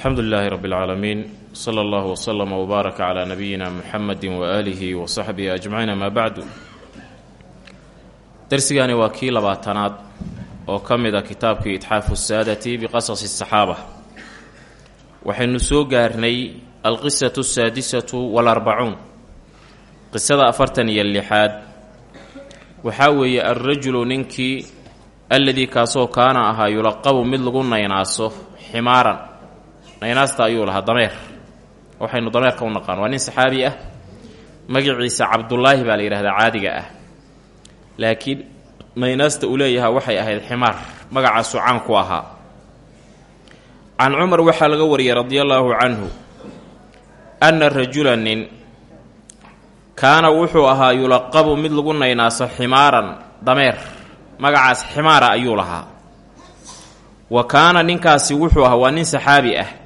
alxamdu lilaahi rabi اlcaalamiin sala allahu wslama wbaaraka calaa nabiyina muxamedi waaalihi wa saxbihi ajmaciin amaa bacdu darsigani waa kii labaatanaad oo ka mid a kitaabkii itxaafu saadati biqasasi saxaaba. Waxaynu soo gaarnay alqisatu asaadisatu walarbacuun qisada afartan iyo lixaad. Waxaa weeye alrajulu ninkii alladii kaasoo kaana ahaa yulaqabu mid lagu naynaaso ximaaran naynaasta ayuu lahaa dameer. Waxaynu dameerka u naqaan. Waa nin saxaabi ah. Magaciisa cabdullaahi baa la yidhahdaa caadiga ah. Laakiin naynaasta uu leeyahaa waxay ahayd ximaar. Magacaasu caan ku ahaa. Can cumar waxaa laga wariyay radia allaahu canhu anna rajula nin kaana wuxuu ahaa yulaqabu mid lagu naynaaso ximaaran dameer. Magacaas ximaara ayuu lahaa. Wa kaana ninkaasi wuxuu ahaa waa nin saxaabi ah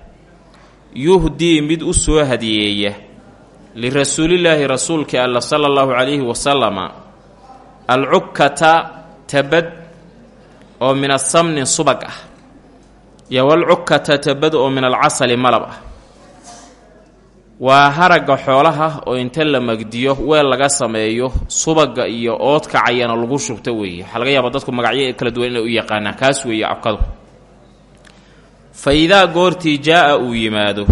yuhdii mid u soo hadiyeeya lirasuulillaahi rasuulka alla sala allahu calayhi wasalama alcukkata tabad oo min asamnin subag ah iyo walcukkata tabad oo min alcasali malab ah. Waa haragga xoolaha oo inta la magdiyo weel laga sameeyo subaga iyo oodka cayana lagu shubto weeye. Waxaa laga yaaba dadku magacyo kala duwan inay u yaqaanaan kaas weeye cokadu fa idaa goortii jaa-a uu yimaado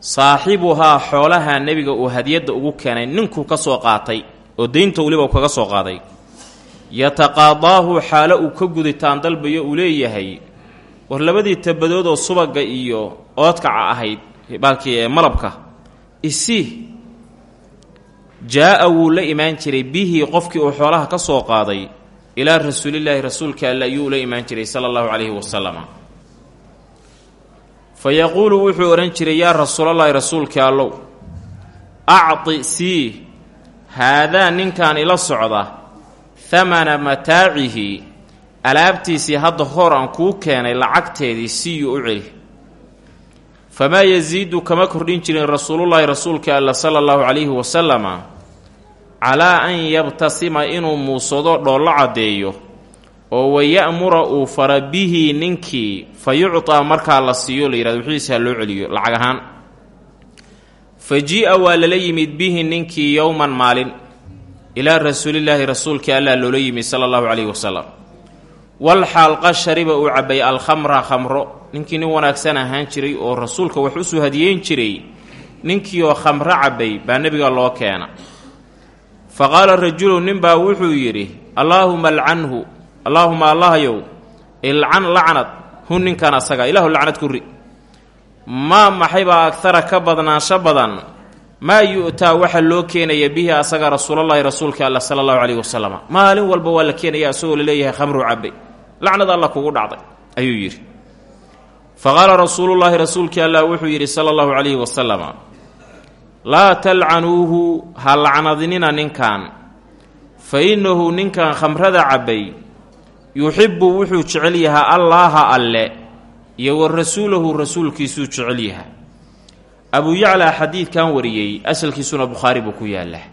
saaxibuhaa xoolaha nebiga uu hadiyadda ugu keenay ninkuu ka soo qaatay oo deynta weliba kaga soo qaaday yataqaadaahu xaalo uu ka guditaan dalbayo uu leeyahay war labadii tabadood oo subaga iyo oodkaca ahayd baalkii ee malabka isii jaa-a wuu la imaan jiray bihii qofkii uu xoolaha ka soo qaaday ilaa rasuulillaahi rasuulka alle ayuu la imaan jiray sala allahu calayhi wasalama fa yaquulu wuxuu odhan jiray yaa rasuulallaahi rasuulka allow acti sii haadaa ninkan ila socda hamana mataacihi alaabtiisii hadda hor aan kuu keenay lacagteedii siyuu u celi. Famaa yasiidu kama kordhin jirin rasuulullaahi rasuulka alla sala allahu calayhi wasalama calaa an yabtasima inuu muusado dhoollo caddeeyo oo waya'mura uu fara bihi ninkii fa yuctaa markaa la siiyo la yihahdo wixiisa loo celiyo lacag ahaan. Fa jii-a waa lala yimid bihi ninkii yowman maalin ilaa rasuulillaahi rasuulkii allah loola yimid sala allahu calayhi wasalam wal xaalqa shariba uu cabbay alkhamra khamro. Ninkii nin wanaagsan ahaan jiray oo rasuulka wax u soo hadiyeyn jiray ninkii oo khamro cabbay baa nebiga loo keena. Fa qaala rajulu ninbaa wuxuu yidhi allaahuma alcanhu allaahuma allahyow ilcan lacnad hu ninkan asaga ilaahu lacnad ku ri maa maxaybaa agtara ka badnaansho badan maa yu'taa waxa loo keenaya bihi asaga rasuulallaahi rasuulka alla sala allahu calayhi wasalam maalin walba waa la keenaya isagoo la leeyahay khamruu cabbay lacnad alla kugu dhacday ayuu yidhi. Fa qaala rasuulullaahi rasuulkii allah wuxuu yidhi sala allahu calayhi wasalama laa talcanuuhu ha lacnadnina ninkan fa innahu ninkan khamrada cabbay yuxibbu wuxuu jecel yahaa allaaha alle iyo wa rasuulahu rasuulkiisuu jecel yaha abuu yaclaa xadiidkan wariyey asalkiisuna bukhaari buu ku yaallaa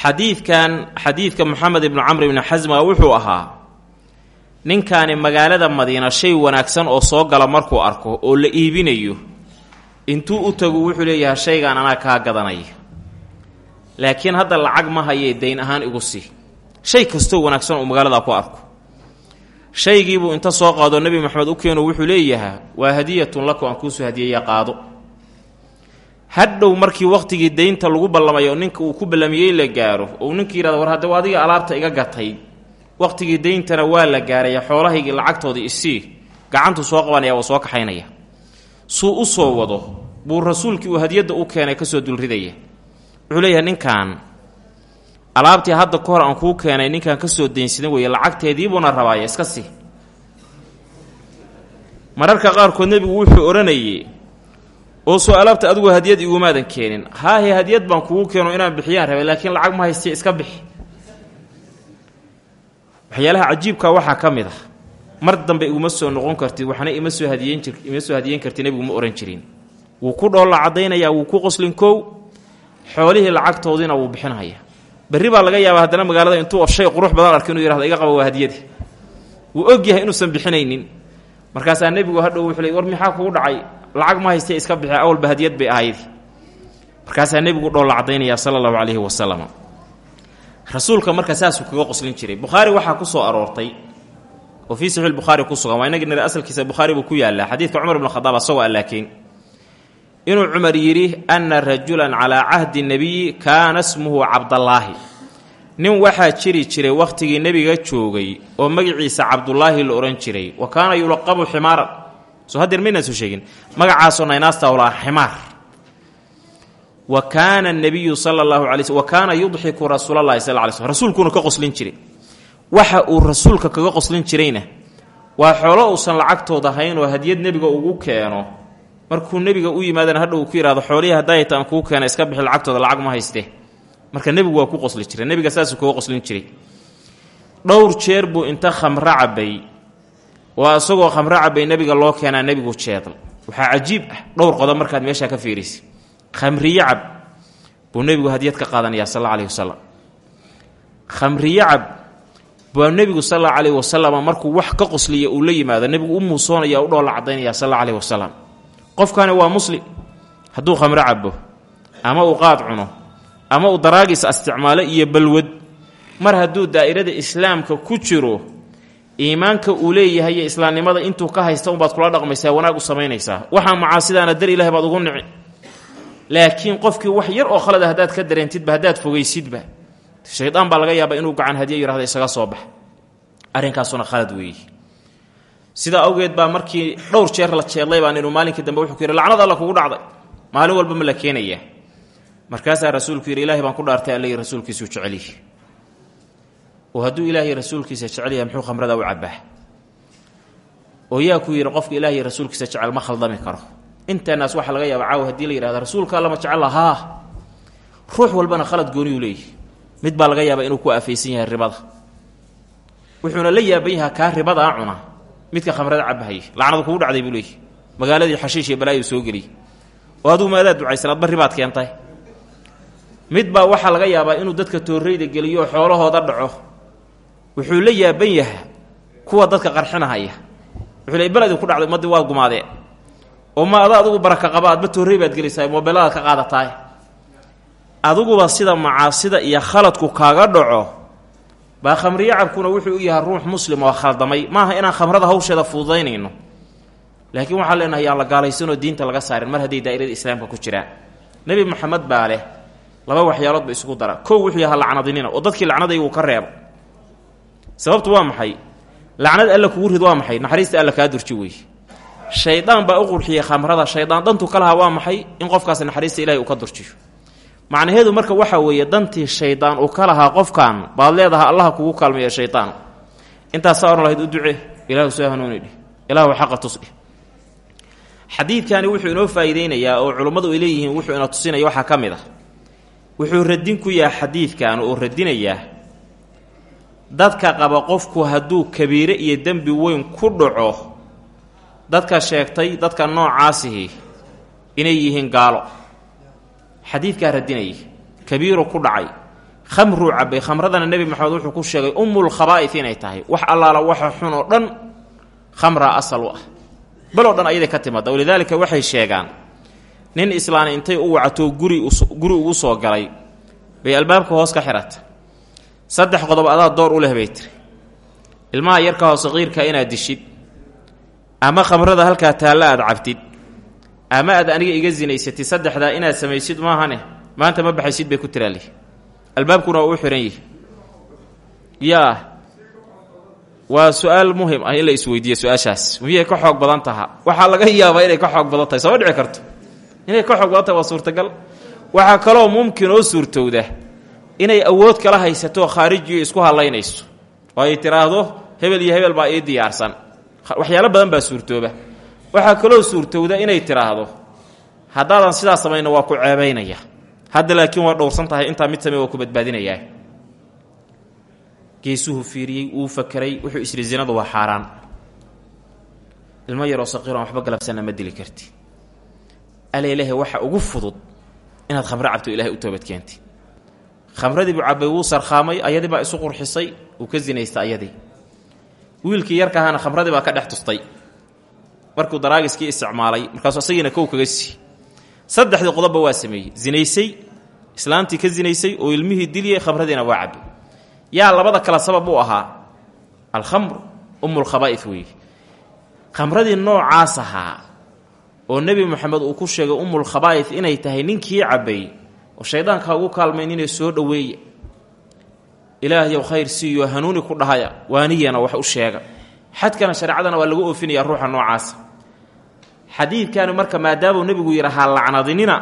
xadiidkan xadiidka moxamed ibnu camr ibni xasma wuxuu ahaa ninkaani magaalada madiina shay wanaagsan oo soo gala markuu arko oo la iibinayo intuu u tagu wuxuu leeyahay shaygan anaa kaa gadanaya laakiin hadda lacag ma hayee dayn ahaan igu sii shay kastoo wanaagsan uu magaalada ku arko. Shaygiibuu inta soo qaado nebi moxamed u keeno wuxuu leeyahaa waa hadiyatun laku aan kuusoo hadiyeeya qaado. Hadhow markii wakhtigii daynta lagu ballamayo ninka uu ku ballamiyey la gaaro ou ninkii yidhahdo war haddee adiga alaabta iga gatay. Wakhtigii dayntana waa la gaaraya xoolahaygii lacagtoodii isii gacantu soo qabanaya waa soo kaxaynaya. Suu u soo wado buu rasuulkii uu hadiyadda u keenay ka soo dulridaya. Wuxuu leeyahay ninkan alaabtii hadda ka hor aan kuu keenay ninkan ka soo daynsadan weeye lacagteediibuuna rabaaya iska sii mararka qaarkood nebigu wuxuu odhanayey oo soo alaabta adigu hadiyad igumaadan keenin. Haahe hadiyad baan kugu keeno inaan bixiyaan rabay laakiin lacag ma haystiya iska bixi waxyaalaha cajiibka waxaa ka mid ah. Mar dambe iguma soo noqon kartid waxna ima soo hadiyeyn jir ima soo hadiyeyn kartid nebigu ma ohan jirin. Wuu ku dhoolla caddaynayaa wuu ku qoslin kow xoolihii lacagtoodiina wuu bixinhayaa berri baa laga yaabaa haddana magaalada intuu shay qurux badan arka inuu yihahdo iga qaba waa hadiyadi wuu og yahay inuusan bixinaynin markaasaa nebigu hadhow wuxuu le war maxaa kugu dhacay? Lacag ma haystay iska bixi awalba hadiyad bay ahayd. Markaasaa nebigu dhoolla caddaynaya sala allahu calayhi wasalam rasuulka marka saasuu kaga qoslin jiray. Bukhaari waxaa ku soo aroortay oo fii saxiix bukhaari ku sugan waa inagii asalkiisa bukhaari buu ku yaallaa. Xadiidka cumar ibn khadaab asagoo aan laakiin inuu cumar yidhi anna rajulan calaa cahdi nebiyi kaana smuhu cabdallaahi. Nin waxaa jiri jiray wakhtigii nebiga joogay oo magaciisa cabdulaahi la odhan jiray wa kaana yulaqabu ximaaran. Soo hadeer maynaan soo sheegin magacaasoo naynaasta ulaa ximaar. Wa kaana nabiyu sala allahu alay wa kaana yudxiku rasuulalahi sal ly slm rasuulkuuna ka qoslin jiray. Waxa uu rasuulka kaga qoslin jirayna waa xoolo uusan lacagtooda hayn oo hadiyad nebiga ugu keeno markuu nebiga u yimaadana hadha uu ku yidhahdo xoolihii hadayta aan kuu keena iska bixi lacagtooda lacag ma hayste marka nebigu waa ku qosli jiray. Nebiga saasuu kaga qoslin jiray. Dhowr jeer buu inta khamro cabay oo isagoo khamro cabay nebiga loo keenaa nebigu jeedl waxaa cajiib ah dhowr qodob markaad meeshaa ka fiirisa khamriye cab buu nebigu hadiyad ka qaadanayaa sal alla alayhi wasalam khamriye cab baa nebigu sal alla alayhi wasalam markuu wax ka qosliya uu la yimaado nebigu u muusoonaya u dhoolla cadaynaya sal alla alayhi wasalam qofkani waa muslim hadduu khamro cabo ama uu qaad cuno ama uu daraagis isticmaalo iyo balwad mar hadduu daa'irada islaamka ku jiro iimaanka uu leeyahay islaamnimada intuu ka haysta unbaad kula dhaqmaysaa wanaag u samaynaysaa. Waxaa macaasidaana dar ilahay baad ugu nici. Laakiin qofkii wax yar oo khalada haddaad ka dareentidba haddaad fogaysidba shaydaan baa laga yaabaa inuu gacan hadiya yihahdo isaga soo bax. Arrinkaasuna khalad weeye sidaa awgeed baa markii dhowr jeer la jeedlay baan inuu maalinkii dambe wuxuu ku yidhi lacnad alla kugu dhacday. Maalin walba ma la keenayaa markaasaa rasuulku yidhi ilahay baan ku dhaartay alla rasuulkiisuu jecelyihi oo hadduu ilaahay rasuulkiisa jecel yahay muxuu khamrada u cabbaa? Oo yaa ku yidhi qofka ilaahay rasuulkiisa jecel ma khaldami karo. Intanaas waxaa laga yaaba caawa haddii la yihahda rasuulka alla ma jecel haa ruux walbana khalad gooniyuu leeyahy mid baa laga yaabaa inuu ku afaysan yahay ribada. Wuxuuna la yaaban yahaa kaa ribadaa cuna midka khamrada cabahaya lacnadu kugu dhacday buu leeyahy magaaladii xashiish iyo balaayu soo geliyy oo adugu maadaa ducaysan adba ribaad keentay. Mid baa waxaa laga yaabaa inuu dadka toorreyda geliyo oo xoolahooda dhaco. Wuxuu la yaaban yahaa kuwa dadka qarxinahaya. Wuxuu le beledin ku dhacday ummaddii waa gumaadee. Oo ma ada adugu baraka qaba adba toorrey baad gelaysaa adiguba sida macaasida iyo khaladku kaaga dhaco baa khamriyo cabkuna wuxuu u yahay ruux muslim oo khaldamay. Maaha inaan khamrada hawsheeda fududaynayno. Laakiin waxaan leenahay yaan la gaalaysanoo diinta laga saarin. Mar hadday daa'irada islaamka ku jiraan nebi maxamed baa leh laba waxyaalood ba isugu dara kow wuxuu yahaa lacnadinina oo dadkii lacnaday uu ka reebo. Sababtu waa maxay? Lacnad alla kugu rid waa maxay? Naxariista alla kaa durji weeye shaydaan baa u qurxiyey khamrada. Shaydaan dantu ka waa maxay? In qofkaas naxariista ilahay uu ka durjiyo macnaheedu marka waxaa weeye dantii shaydaan uu ka lahaa qofkan baad leedahay allaha kugu kaalmeeya shaydaan intaasaa ohan lahayd u duce ilaahu soo hanuuni dhih. Ilaahu xaqa tusdhih xadiidkani wuxuu inoo faa'iideynayaa oo culummadu ay leeyihiin wuxuu ina tusinaya waxaa ka mid ah. Wuxuu radin ku yahay xadiidkan oo radinayaa dadka qaba qofku hadduu kabiire iyo dembi weyn ku dhaco dadka sheegtay dadka noocaasihi inay yihiin gaalo xadiidkaa radinaya kabiiru ku dhacay. Khamruu cabbay khamradana nebi maxamed wuxuu ku sheegay ummul khabaa'if inay tahay. Wax allaala waxa xun oo dhan khamraa asal u ah. Baloo dhan ayaday ka timaada walidaalika waxay sheegaan nin islaan intay u wacatoo guri guri ugu soo galay bay albaabka hoos ka xihata saddex qodob adaa door u leh bay tiri. Ilmaha yarka hoose qiirka inaad dishid ama khamrada halkaa taalla aad cabtid ama aad aniga iga zinaysatid saddexdaa inaad samaysid maahane? Maanta ma baxaysid bay ku tiraali. Albaabkuna waa u xihan yihi yaa waa su'aal muhiim ah in la isweydiiye su'aashaas. Miyay ka xoog badan taha. Waxaa laga yaabaa inay ka xoog badan tahay. Sooma dhici karto. Inay ka xoog badan tahay waa suurtagal. Waxaa kaloo mumkin oo suurtowda inay awood kala haysato khaarijiyo isku hadlaynayso oo ay tiraahdo hebel iyo hebel baa ii diyaarsan. Waxyaalo badan baa suurtooba waxaa kaloo suurtowda inay tiraahdo haddaadan sidaa samayno waa ku ceebaynaya. Hadda laakiin waa dhowrsan tahay intaa mid samey waa ku badbaadinayaa geesuhu fiiriyey wuu fakeray wuxuu isri waa xaaraan. Ilmo yaroo saqiiroon waxba galabsanna ma dili karti. Alelehe waxa ugu fudud inaad khamro cabto ilahay u toobadkeenti khamradii buu cabbay wuu sarkhaamay ayadii baa isu qurxisay uu ka zinaysta ayadii. Wiilkii yarka ahaana khamradii baa ka dhex tustay markuu daraagiskii isticmaalay markaasuu asagiina kow kaga sii. Saddexdii qodobba waa sameeyey. Zinaysay islaantii ka zinaysay oo ilmihii diliyey khamradiina waa cabay yaa labada kale sabab u ahaa alkhamru umulkhaba'id weeye. Khamradii noocaas ahaa oo nebi moxamed uu ku sheegay umulkhabaa'id inay tahay ninkii cabbay oo shaydaanka ugu kaalmayn inay soo dhoweeya ilaahyow khayr siiyo hanuuni ku dhahaya waaniyana wax u sheega. Xadkana shareecadana waa lagu oofinaya ruuxa noocaasa xadiidkani marka maadaamuu nebigu yidhahaa lacnadinina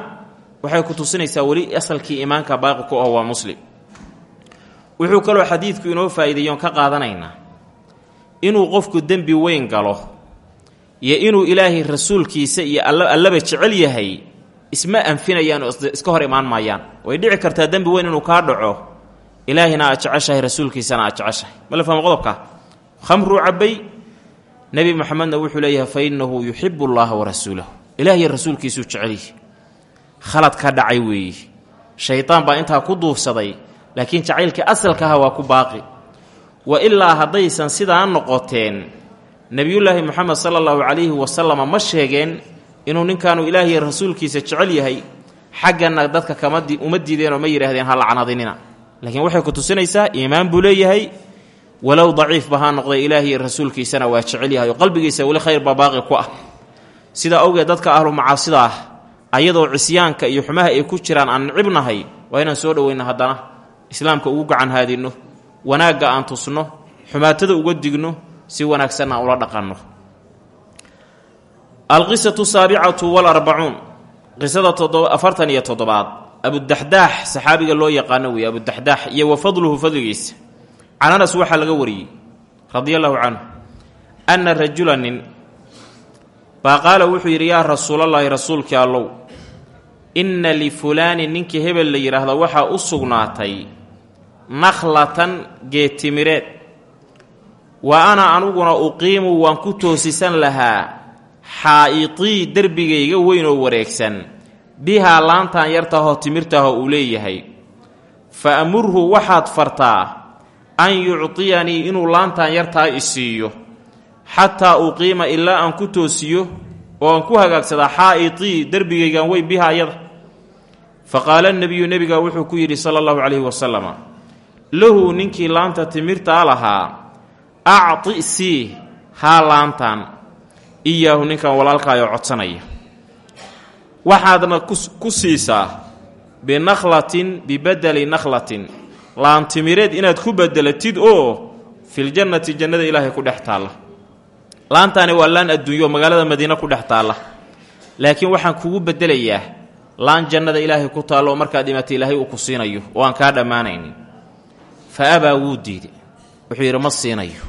waxay ku tusinaysaa weli asalkii iimaanka baaqi ku ah waa muslim. Wuxuu kaloo xadiidku inoo faa'iideeyoon ka qaadanaynaa inuu qofku dembi weyn galo iyo inuu ilaahay rasuulkiisa iyo allaba jecel yahay isma anfinayaan oo iska hor imaan maayaan. Way dhici kartaa dembi weyn inuu kaa dhaco ilaahina aad jeceshahay rasuulkiisana aad jeceshahay. Mala fahmo qodobka? Khamruu cabbay nebi moxamedna wuxuu leeyahay fa innahu yuxibu allaha wa rasuulahu. Ilaahiyo rasuulkiisuu jecelyihi khalad ka dhacay weeye shaydaan baa intaa ku duufsaday laakiin jacaylkii asalkaha waa ku baaqi. Wa ilaa haddaysan sidaa noqoteen nebiyullaahi moxamed sala allahu calayhi wasalama ma sheegeen inuu ninkaanu ilaahiyo rasuulkiisa jecel yahay xaggana dadka kama uma diideenoo ma yidhaahdeen ha lacnadinina. Laakiin waxay ku tusinaysaa iimaan buu leeyahay walow daciifba ha noqday ilaahiyo rasuulkiisana waa jecel yahay oo qalbigiisa weli khayr baa baaqi ku ah. Sidaa awgeed dadka ahlu macaasida ah ayadoo cisyaanka iyo xumaha ay ku jiraan aan nicibnahay waa inaan soo dhoweyno haddana. Islaamka ugu gacan haadinno wanaagga aan tusno xumaatada uga digno si wanaagsanna aan ula dhaqanno. Alqisatu saabicatu walarbacuun qisada afartan iyo toddobaad. Abudaxdaax saxaabiga loo yaqaano weeye abudaxdaax iyo wa fadligiisa can anas waxaa laga wariyey radia allahu canhu anna rajula nin baa qaala wuxuu yidhi yaa rasuulallaahi rasuulkii allow inna lifulaani ninkii hebel la yidhaahdo waxaa u sugnaatay nakhlatan geedtimireed wa ana anuguna uqiimu waan ku toosisan lahaa xaa'itii derbigayga weyn oo wareegsan. Bihaa laantan yartahoo timirtahoo uu leeyahay. Fa amurhu waxaad fartaa an yuctiyanii inuu laantan yartaa isiiyo xataa uqiima ilaa aan ku toosiyo oo aan ku hagaagsadaa xaa'itii derbigaygan weyn bihaa ayada fa qaala nebiyu nebiga wuxuu ku yidhi sala allahu calayhi wasalama lahu ninkii laanta timirtaa lahaa acti sii haa laantan iyaahu ninkan walaalkaayoo codsanaya. Waxaadna ku siisaa binakhlatin bibadeli nakhlatin laantimireed inaad ku bedelatid oo filjannati jannada ilaahay ku dhex taalla. Laantaani waa laan adduunyo magaalada madiine ku dhex taalla. Laakiin waxaan kugu bedelayaa laan jannada ilaahay ku taallo oo markaad dhimatay ilaahay uu ku siinayo oo aan kaa dhammaanaynin. Fa abaa wuu diiday wuxuu yidhi ma siinayo.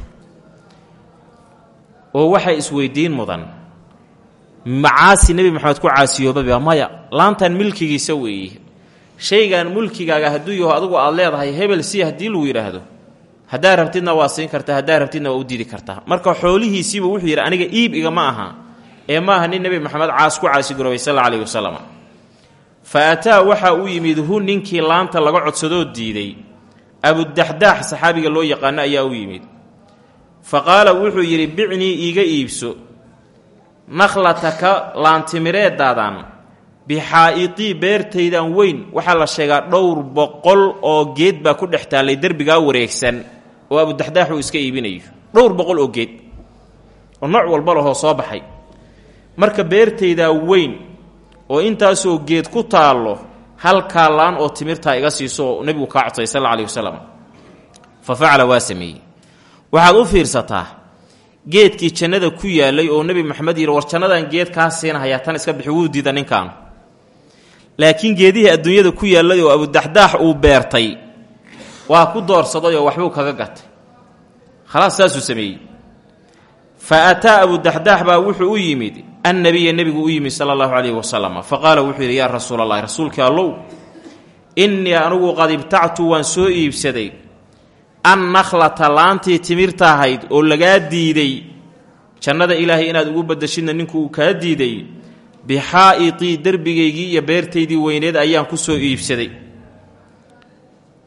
Oo waxay isweydiin mudan. Macaasi nebi maxamed ku caasiyoobaba maya laantan milkigiisa weeye shaygan mulkigaaga hadduu yaho adigu aad leedahay hebel si haddii lagu yidhaahdo haddaa rabtidna waa siin kartaa haddaa rabtidna waa u diidi kartaa marka xoolihiisiiba wuxuu yidhi aniga iib igama aha. Ee maaha nin nebi maxamed caas ku caasigaroobay sal alla alayhi wasalam fa ataa waxaa u yimid hu ninkii laanta laga codsadoo diiday. Abudaxdaax saxaabiga loo yaqaano ayaa u yimid. Fa qaala wuxuu yidhi bicnii iiga iibso. Nakhlataka laantimireedaadan bixaa'itii beertaydan weyn waxaa la sheegaa dhowr boqol oo geed baa ku dhex taallay derbigaa wareegsan oo abudaxdaax uu iska iibinayo dhowr boqol oo geed oo nooc walba lahoo soo baxay marka beertaydaa weyn oo intaasoo geed ku taallo halkaa laan oo timirtaa iga siiso oo nebigu kaa codsay sal alla fa facala waa sameeyey waxaad u fiirsataa geedkii jannada ku yaalay oo nebi maxamed yidhi war jannadan geed kaa siinahayaa tan iska bixi wuu diida ninkaan laakiin geedihii adduunyada ku yaallay oo abudaxdaax uu beertay waa ku doorsaday oo waxbuu kaga gatay. Khalaas saasuu sameeyey. Fa ataa abudaxdaax baa wuxuu u yimid annabiya nebigu u yimid sala allahu calayhi wasalam fa qaala wuxuu yidhi yaa rasuula allahi rasuulkii allow innii anugu qad ibtactu waan soo iibsaday an nakhlata laantii timirta ahayd oo lagaa diiday jannada ilaahay inaad ugu badashidna ninku uu kaa diiday bixaa'itii derbigaygii iyo beertaydii weyneed ayaan ku soo iibsaday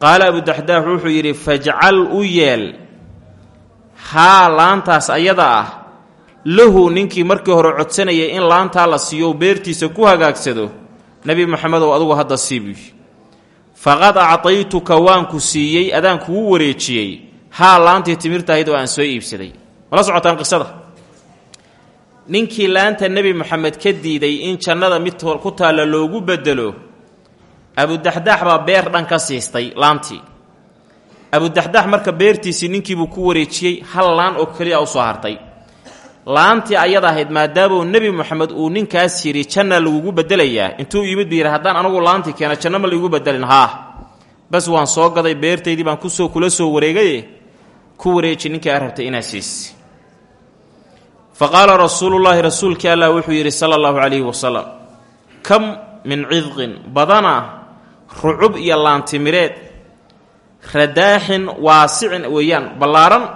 qaala abudaxdaax wuxuu yidhi fajcal u yeel haa laantaas ayada ah lahu ninkii markii hore codsanayay in laantaa la siiyo beertiisa ku hagaagsado nebi moxamedow adugu hadda siibuy faqad actaytuka waanku siiyey adaan kugu wareejiyey haa laantii timirtahayd oo aan soo iibsaday mala socotaan qisada ninkii laanta nebi moxamed ka diiday in jannada mid ku taalla loogu bedelo abudaxdaax baa beer dhan ka siistay laantii. Abudaxdaax marka beertiisii ninkiibuu ku wareejiyey hal laan oo keliya u soo hartay. Laantii ayada ahayd maadaamuu nebi moxamed uu ninkaas yidhi janna lagugu bedelayaa intuu yimid buu yidhi haddaan anagu laantii keena janno ma laigu bedelin haa bas waan soo gaday beertaydii baan ku soo kula soo wareegaye ku wareeji ninkii aa rabtay inaad siisi fa qaala rasuulullaahi rasuulkii allah wuxuu yidhi sala allahu calayhi wasalam kam min cidqin badana rucub iyo laantimireed radaaxin waasicin weeyaan ballaaran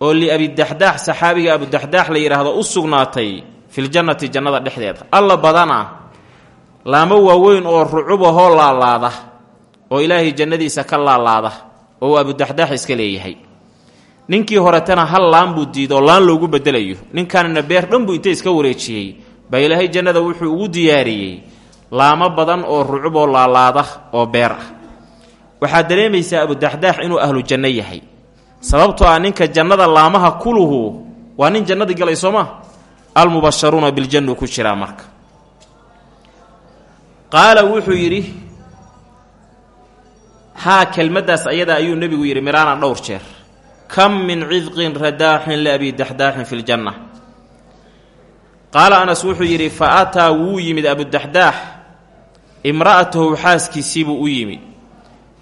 oo liabidaxdaax saxaabiga abudaxdaax la yidhaahdo u sugnaatay filjannati jannada dhexdeeda. Alla badana laamo waaweyn oo rucubahoo laalaada oo ilaahay jannadiisa ka laalaada oo uu abudaxdaax iska leeyahay ninkii horetana hal laan buu diidoo laan loogu bedelayo. Ninkanina beer dhan buu inta iska wareejiyey? Baa ilaahay jannada wuxuu ugu diyaariyey. Laamo badan oo rucuboo laalaada oo beer ah. Waxaad dareemaysaa abudaxdaax inuu ahlu janno yahay. Sababtoo ah ninka jannada laamaha kuluhu waa nin jannadii galay soo maa almubasharuuna biljannu ku jiraa marka. Qaala wuxuu yidhi haa kelmaddaas ayada ayuu nebigu yidhi miraana dhowr jeer kam min cidqin radaaxin liabi daxdaaxin fi ljanna qaala anas wuxuu yidhi fa ataa wuu yimid abudaxdaax imra'atahu xaaskiisiibuu u yimid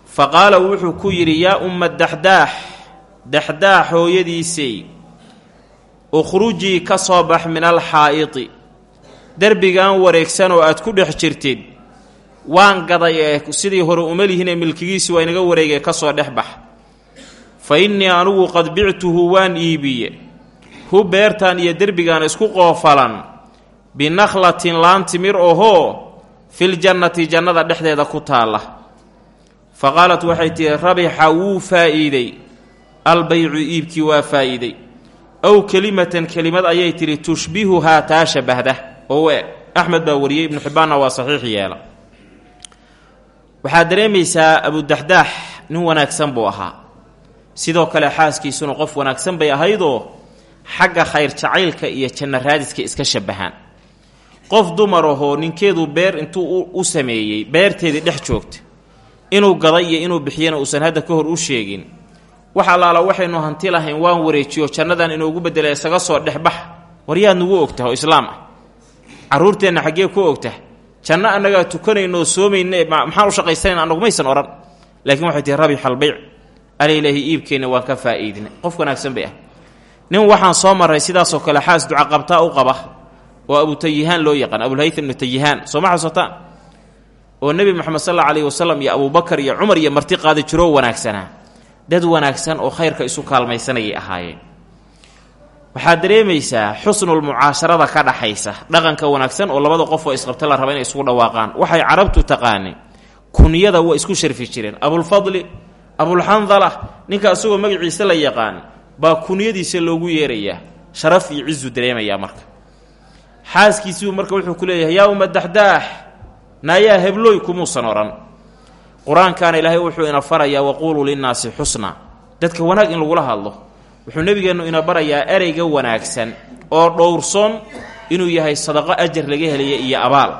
fa qaala wuxuu ku yidhi yaa umma daxdaax daxdaax hooyadiisay ukhrujii ka soo bax min alxaa'idi derbigan wareegsan oo aad ku dhex jirtid waan gaday ee sidii hore uma lihinee milkigiisi waa inaga wareegee ka dhex bax fa innii anugu qad bictuhu waan iibiye hu beertan iyo derbigan isku qoofalan binakhlatin laan timir ohoo filjannati jannada dhexdeeda ku taalla fa qaalat waxay tihi rabixa wuu faa'iiday albaycu iibkii waa faa'iiday ow kelimatan kelimad ayay tidhi tushbihuhaa taa shabahda oo e axmed baa wariyey ibnu xibbaanna waa saxiix yeela waxaad dareemaysaa abudaxdaax nin wanaagsan buu ahaa sidoo kale xaaskiisuna qof wanaagsan bay ahaydoo xagga khayr jacaylka iyo janno raadiska iska shabahaan qof dumar ahoo ninkeedu beer intuu u sameeyey beerteedii dhex joogta inuu gaday iyo inuu bixiyana uusan hadda ka hor u sheegin wax allaala waxaynu hanti lahayn waan wareejiyo jannadan inoogu bedela isaga soo dhexbax war yaad nagu ogtah oo islaam ah. Carruurteenna xaggee ku ogtah janno annagaa tukanaynoo soomayne maxaan u shaqaysanayn annagu maysan odhan laakiin waxay tihi rabix albayc alaylahi iibkeenna waan ka faa'iidinay qof wanaagsan bay ah. Nin waxaan soo marray sidaasoo kale xaas ducaqabtaa u qaba oo abutayihaan loo yaqaan abulhaytham ibnu tayihaan soo ma xasuusataan oo nebi moxamed sal alla alayhi wasalam iyo abuubakar iyo cumar iyo marti qaadi jiroo wanaagsanaa dad wanaagsan oo khayrka isu kaalmaysanayay ahaayeen. Waxaad dareemaysaa xusnulmucaasharada ka dhaxaysa dhaqanka wanaagsan oo labada qof oo isqabta la raba inay isugu dhawaaqaan. Waxay carabtu taqaaneen kunyada waa isku sharfi jireen. Abulfadli abulxandala ninka isagoo magaciisa la yaqaan baa kunyadiisa loogu yeerayaa sharaf iyo cizu dareemayaa marka. Xaaskiisiibuu marka wuxuu ku leeyahay yaa uma daxdaax naayaa heblooy kumuusan odhan qur'aankaana ilaahay wuxuu ina farayaa waquuluu linnaasi xusna dadka wanaag in lagula hadlo wuxuu nebigeennu ina barayaa ereyga wanaagsan oo dhowrsoon inuu yahay sadaqo ajar laga helaya iyo abaal.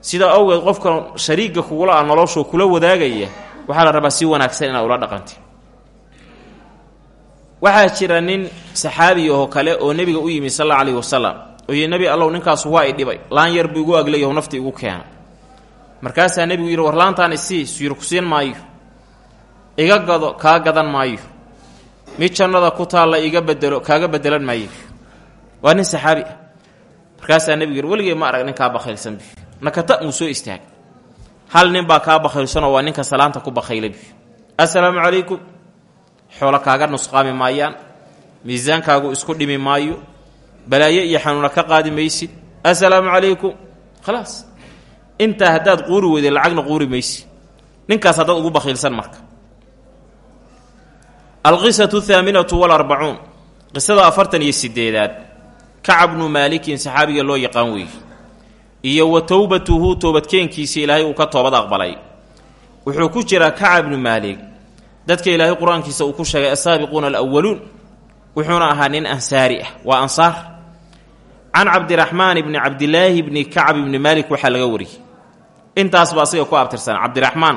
Sidaa awgeed qofka shariigga kugula ah noloshoo kula wadaagaya waxaa la rabaa si wanaagsan inaad ula dhaqanti. Waxaa jira nin saxaabi oo kale oo nebiga u yimi sal alla alayhi wasalam oo yii nebi allow ninkaasu waa i dhibay. Laan yar buu igu aglayaho nafti igu keena markaasaa nebigu yidhi war laantaan isii suyir ku siin maayo. Iga gado kaa gadan maayo. Mid jannada ku taalla iga bedelo kaaga bedelan maayo. Waa nin saxaabi. Ah markaasaa nebigu yidhi weligee ma arag nin kaa bakhaylsan nakata muu soo istaag hal nin baa kaa bakhaylsanoo waa ninka salaanta ku bakhayla bi assalaamu calaykum. Xoolo kaaga nusqaami maayaan. Miisaankaagu isku dhimi maayo. Balaayo iyo xanuuna ka qaadi maysid. Assalaamu calaykum. Khalaas intaa haddaad quuri weyday lacagna quuri maysid. Ninkaas haddaad ugu bakhiilsan marka. Alqisatu ahaaminatu walarbacuun qisada afartan iyo sideedaad kacab bnu maalikin saxaabiga loo yaqaan weeye iyo wa towbatuhu toobadkeenkiisa ilaahay uu ka toobad aqbalay. Wuxuu ku jiraa kacab bnu maalik. Dadka ilaahay qur'aankiisa uu ku sheegay asaabiquuna alwaluun wuxuuna ahaa nin ansaari ah waa ansaar. Can cabdiraxmaan ibni cabdilaahi bni kacb ibni maalik waxaa laga wariyey. Intaasba asiga ku abtirsan cabdiraxmaan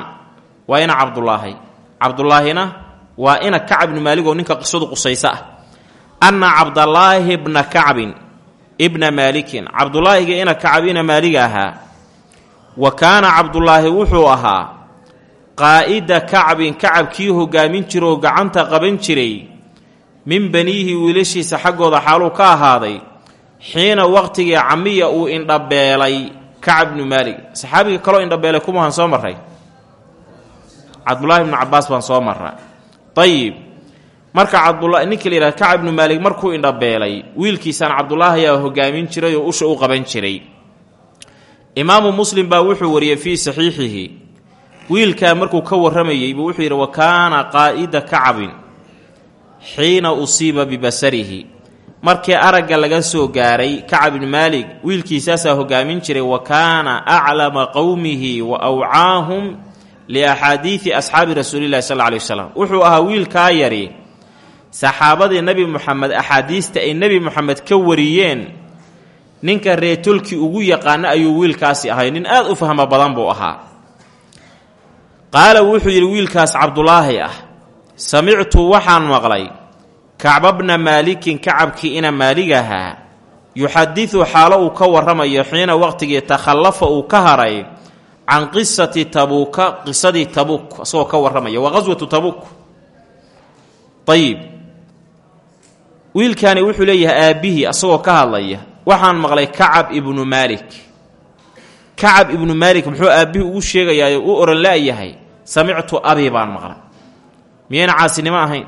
waa ina cabdulaahi cabdulaahina waa ina kacab ibni maalig oo ninka qisadu qusaysa ah. Anna cabdalaahi bna kacbin ibna maalikin. Cabdulaahiga ina kacab ina maaliga ahaa. Wa kaana cabdulaahi wuxuu ahaa qaa'ida kacbin kacabkii hogaamin jira oo gacanta qaban jiray min baniihi wiilashiisa xaggooda xaaluu ka ahaaday xiina waqtigii camiya uu indhabeelay kacab ibnu maalig saxaabiga kaloo indhabeelay kumahan soo marray? Cabdulaahi ibnu cabaas baan soo marra ayib marka cabdula ninka la yidhaha kacab ibnu maalig markuu indhabeelay wiilkiisaan cabdulaahi ayaa hogaamin jiray oo usha u qaban jiray. Imaamu muslim baa wuxuu wariyey fii saxiixihi. Wiilkaa markuu ka warramayey buu wuxuu yidhi wa kaana qaa'ida kacabin xiina usiiba bibasarihi markii aragga laga soo gaaray kacab ibnu maalig wiilkiisaasaa hogaamin jiray wa kaana aclama qowmihi wa awcaahum liaxaadiidi asxaabi rasuulillahi sal lla lyi wasalam wuxuu ahaa wiilkaa yari saxaabadii nebi moxamed axaadiista ay nebi moxamed ka wariyeen ninka reetolkii ugu yaqaano ayuu wiilkaasi ahay. Nin aad u fahmo badan buu ahaa. Qaala wuxuu yidhi wiilkaas cabdulaahi ah samictu waxaan maqlay kacbabna maalikin kacabkii ina maalig ahaa. Yuxadidu xaalo uu ka warramayo xiina waqtigii takhallafa uu ka haray can qisati tabuuka qisadii tabuuk isagoo ka warramaya waa qaswatu tabuuk. Ayib wiilkaani wuxuu leeyahay aabbihii asagoo ka hadlaya. Waxaan maqlay kacab ibnu maalik. Kacab ibnu maalik muxuu aabbihii ugu sheegayaayo u oran la-yahay samictu abi baan maqlay. Miyayna caasinimo ahayn?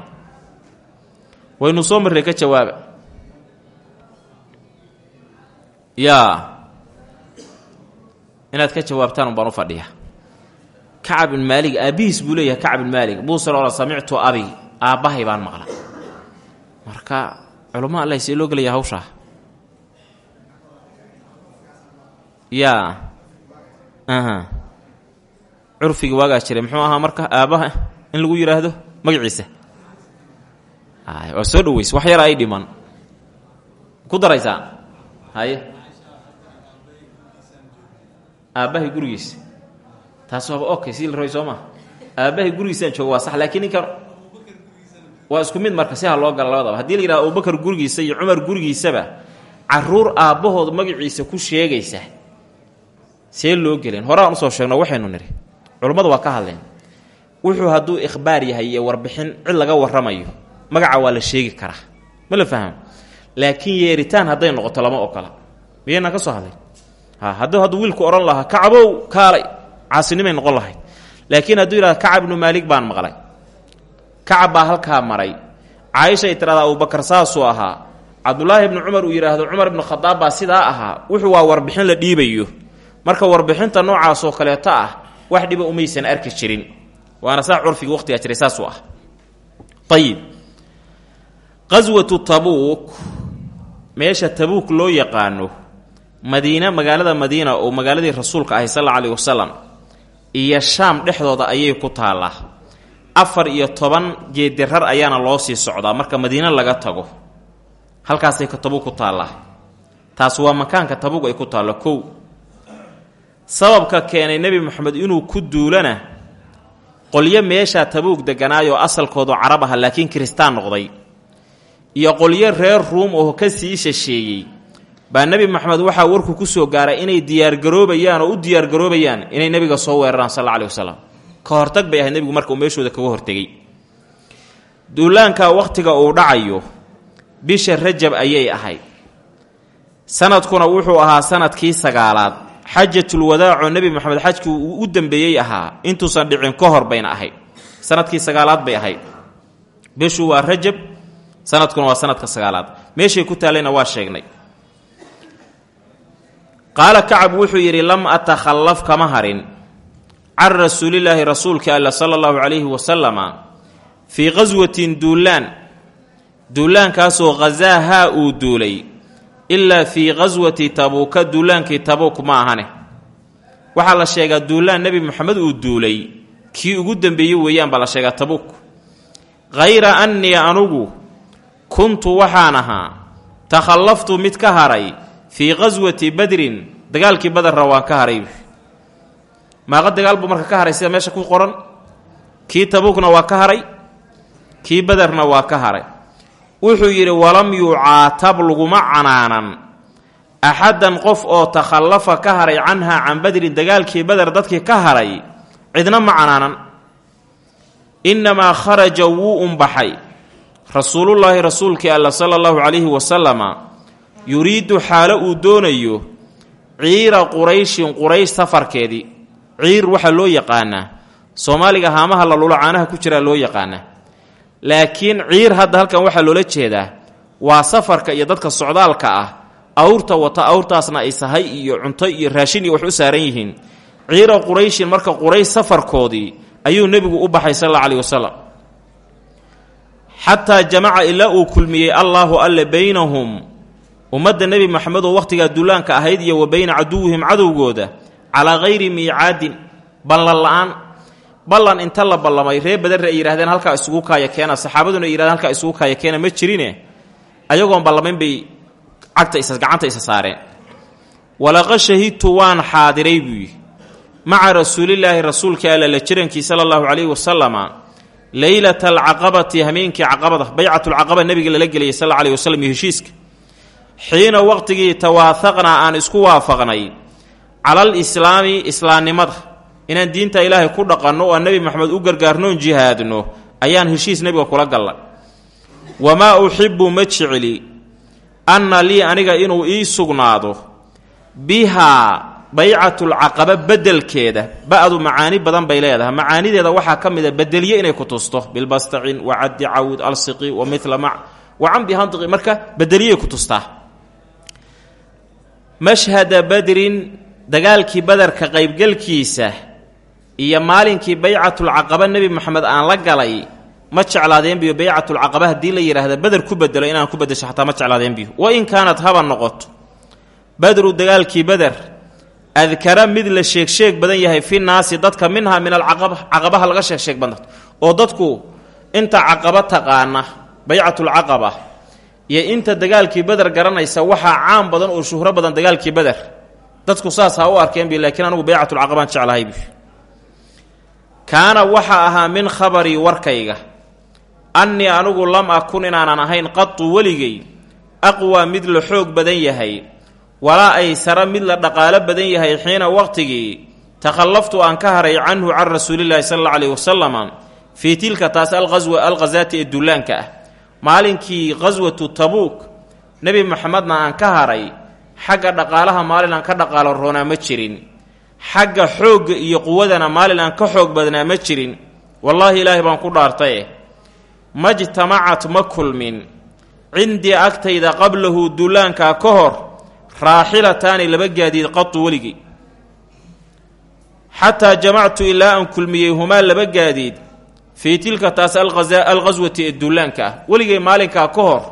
Waynu soo marray ka jawaaba. Yaa. Inaad ka jawaabtaan baan u fadhiya kacab ibn maalig aabbihiis buu leeyahay kacab ibn maalig buusal ola samictu abi aabbahay baan maqla marka culamo allah see loo gelaya hawshaa yaa aha. Curfigi waagaa jiray. Muxuu ahaa marka aabbaha in lagu yidhaahdo magaciisa. Waa soo dhaweys. Wax yar ay dhiman. Ku daraysaa haye aabbahay gurigiisa taas waaba okay sii la rabay soo maa aabbahay gurigiisaan jooga sax laakiin ninkan waa isku mid marka si ha loo gala labadaba. Haddii la yidhahdo abubakar gurigiisa iyo cumar gurigiisaba carruur aabbahood magaciisa ku sheegaysa see loo gelin horaan u soo sheegno waxaynu nidhi culummadu waa ka hadleen. Wuxuu hadduu ikhbaar yahay iyo warbixin cid laga warramayo magaca waa la sheegi karaa. Ma la fahmo laakiin yeeritaan hadday noqoto lama ogola. Miyaynaan ka soo hadlay ha hadduu hadduu wiilku odhan lahaa kacabow kaalay. Caasinimay noqon lahayd. Laakiin hadduu yidhahda kacab ibnu maalik baan maqlay kacab baa halkaa maray. Caaisha ay tiraahdaa abubakar saasuu ahaa. Cabdulaahi ibnu cumar uu yidhaahdo cumar ibnu khadaab baa sidaa ahaa. Wuxuu waa warbixin la dhiibayo. Marka warbixinta noocaasoo kaleeto ah wax dhiba umaysan arki jirin. Waana saa curfiga waqtigaa jiray saasuu ah. Ayib qaswatu tabuuk. Meesha tabuuk loo yaqaano madiina magaalada madiina oo magaaladii rasuulka ahay sal alla alayh wasalam iyo shaam dhexdooda ayay ku taallaa afar iyo toban geedirar ayaana loo sii socdaa. Marka madiine laga tago halkaasay ka tabuuk ku taallaa taas waa makaanka tabuuk ay ku taallo kow. Sababka keenay nebi moxamed inuu ku duulana qolyo meeshaa tabuug deganaayoo asalkoodu carab aha laakiin kiristaan noqday. Iyo qolyo reer ruum oo ka sii shisheeyey baa nebi moxamed waxaa warku ku soo gaaray inay diyaargaroobayaan oo u diyaargaroobayaan inay nebiga soo weeraraan sal alla alih wasalam ka hortag bay ahayd nebigu marka uu meeshooda kaga hortegey. Duulaanka wakhtiga uu dhacayo bisha rajab ayay ahayd sanadkuna wuxuu ahaa sannadkii sagaalaad. Xajatul wadaacoo nebi moxamed xajkii uu u dambeeyey ahaa. Intuusan dhicin ka hor bayna ahayd sannadkii sagaalaad bay ahayd bishu waa rajab sanadkuna waa sanadka sagaalaad. Meeshay ku taalayna waa sheegnay. Qaala kacab wuxuu yidhi lam atakhallaf kama harin can rasuulilaahi rasuulka alla sala allahu calayhi wasalama fii qaswatin duulaan. Duulaankaasoo khasaahaa uu duulay ilaa fii qaswati tabuuka duulaankii tabuuk ma ahane. Waxaa la sheegaa duulaan nebi moxamed uu duulay. Kii ugu dembeeyey weeyaan baa la sheegaa tabuuk. Hayra annii anugu kuntu waxaan ahaa takhallaftu mid ka haray fii qaswati badrin. Dagaalkii badarra waan ka haray maaqa dagaal buu marka ka haray sida meesha ku qoran. Kii tabuukna waa ka haray kii badarna waa ka haray. Wuxuu yidhi walam yucaatab laguma canaanan. Axaddan qof oo takhallafa ka haray canhaa can badrin dagaalkii badar dadkii ka haray cidna ma canaanan. Innamaa kharaja wuu unbaxay rasuulullaahi rasuulkii alla sala allahu calayhi wasalama yuriidu xaalo uu doonayo ciira qurayshin quraysh safarkeedii ciir waxaa loo yaqaanaa soomaaliga haamaha la lulo caanaha ku jiraa loo yaqaanaa laakiin ciir hadda halkan waxaa loola jeedaa waa safarka iyo dadka socdaalka ah. Awrta wata awrtaasna ay sahay iyo cunto iyo raashin iyo wax u saaran yihiin. Ciira qurayshin marka quraysh safarkoodii ayuu nebigu u baxay sal alla aleyh wasalam xataa jamaca ilaa uu kulmiyey allaahu alle baynahum. Ummadda nebi moxamed oo wakhtigaa duulaanka ahayd iyo wa bayna caduwihim cadowgooda calaa hayri miicaadin ballan la'aan. Ballan inta la ballamay ree badarre ay yidhahdeen halkaa isugu kaaya keena. Saxaabaduna ay yihahdeen halkaa isugu kaaya keena ma jirine? Ayagoon ballamayn bay cagta gacanta isa saareen. Walaqad shahidtu waan xaadiray buu yidhi. Maca rasuulillaahi rasuulka alla la jirankii sala allahu calayhi wasalama leylata alcaqabati hameenkii caqabada baycatulcaqaba nebiga lala geliyay sal alla aleyhi wasalam iyo heshiiska. Xiina waqtigii tawaahaqnaa aan isku waafaqnay calal islaami islaamnimada. Inaan diinta ilaahay ku dhaqanno oo aan nebi moxamed u gargaarnoon jihaadno ayaan heshiis nebiga kula gallay wamaa uxibu ma jecli anna lii aniga inuu ii sugnaado bihaa baycatulcaqaba bedelkeeda ba-du macaani badan bay leedahay. Macaanideeda waxaa ka mid a inay ku tusto. Bilbastacin wacaddi cawd alsiqi wa mila mac wa cambi marka bedeliyay ku tustaa. Mashhada badrin dagaalkii badarka qaybgelkiisa iyo maalinkii baycatulcaqaba nebi moxamed aan la galay ma jeclaadeen biyo baycatulcaqaba haddii la yidhaahda bader ku bedelo inaan ku bedesho xataa ma jeclaadeen biyo. Wa in kaanad haba noqoto. Badru dagaalkii bader adkara mid la sheegsheeg badan yahay fi naasi dadka minhaa min alcaqaba caqabaha laga sheegsheeg badna oo dadku inta caqaba taqaana baycatulcaqaba iyo inta dagaalkii beder garanaysa waxaa caan badan oo shuhro badan dagaalkii beder dadku saas ha u bi laakiin anugu baycatulcaqabaan jeclahay bi. Kaana waxaa ahaa min khabarii warkayga. Annii anigu lam akun inaanan ahayn qatu weligay aqwaa mid la xoog badan yahay. Walaa aysara mid la dhaqaalo badan yahay xiina waqtigii. Takhallaftu aan ka haray canhu can rasuulilaahi sala alla aleyhi wasalama fii tilka taas alqaswa alkhasaati ee dullaanka ah. Maalinkii qaswatu tabuuk nebi moxamedna aan ka haray xagga dhaqaalaha maalin aan ka dhaqaalo roonaa ma jirin. Xagga xoogga iyo quwadana maalin aan ka xoog badnaa ma jirin. Wallaahi ilaahay baan ku dhaartaye. Majtamacat ma kulmin. Cindii agtayda qablahu dullaankaa ka hor raaxilataani laba gaadiid qatu weligii xataa jamactu ilaa aan kulmiyey humaa laba gaadiid fii tilka taas alqaswati ee dullaanka ah. Weligay maalinkaa ka hor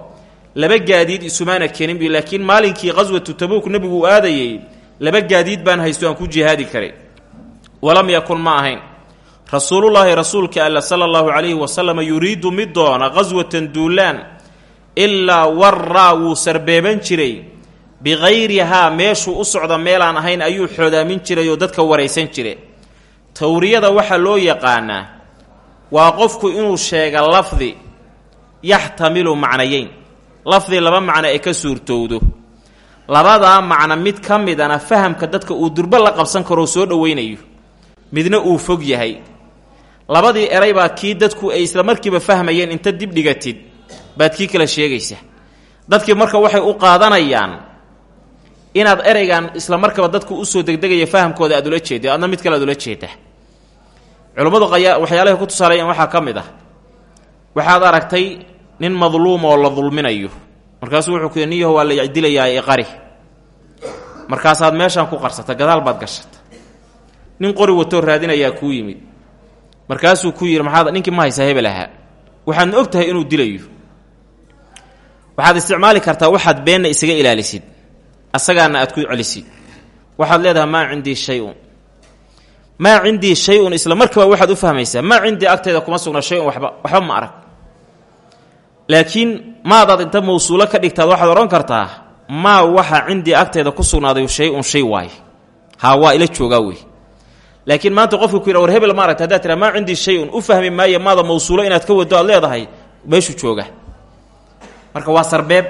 laba gaadiid isumaana keenin bi laakiin maalinkii qaswatu tabuuk nebigu uu aadayey laba gaadiid baan haysto aan ku jihaadi karay. Walam yakun ma ahayn. Rasuulullaahi rasuulka alla sala allahu calayhi wasalama yuriidu mid doona qaswatan duulaan ilaa waraa wuu sarbeeban jiray. Bikayrihaa meeshuu u socda meelaan ahayn ayuu xoodaamin jiray oo dadka waraysan jire. Tawriyada waxaa loo yaqaanaa waa qofku inuu sheega lafdi yaxtamilu macnayeyn lafdi laba macno ay ka suurtowdo. Labadaa macno mid ka midana fahamka dadka uu durbo la qabsan karoo soo dhoweynayo. Midna uu fog yahay. Labadii eray baa kii dadku ay isla markiiba fahmayeen inta dib dhigatid. Baad kii kala sheegaysa. Dadkii marka waxay u qaadanayaan inaad ereygan isla markaba dadku u soo degdegaya fahamkooda aad ula jeeda adna mid kale aad ula jeeda culummadu waxyaalahay ku tusaalayan waxaa ka ah. Waxaad aragtay nin madluum oo la dulminayo. Markaasuu wuxuu ku niyaho waa la dilayaa iqari markaasaad meeshaan ku qarsata gadaal baad gashata. Nin qori watoo raadinayaa kuu yimid. Markaasuu ku yidhi maxaad ninkii ma haysaa hebel ahaa. Waxaadna og tahay inuu dilayo. Waxaad isticmaali kartaa waxaad beenna isaga ilaalisid asagaana aad ku celisid. Waxaad leedahay maa cindii shay-un. Maa cindii shay-un isla markiiba waxaad u fahmaysaa maa cindii agteeda kuma sugna shay-un waxba waxba ma arag laakiin maadaad inta mawsuulo ka dhigtaad waxaad odhan kartaa maa waxa cindii agteeda ku sugnaaday shay-un shay waaye haa waa ila joogaa wey. Laakiin maanta qofka ku yidha war hebel maaragta haddaad tiraa maa cindii shay-un u fahmi maayo maada mawsuulo inaad ka wado aad leedahay meeshuu jooga. Marka waa sarbeeb.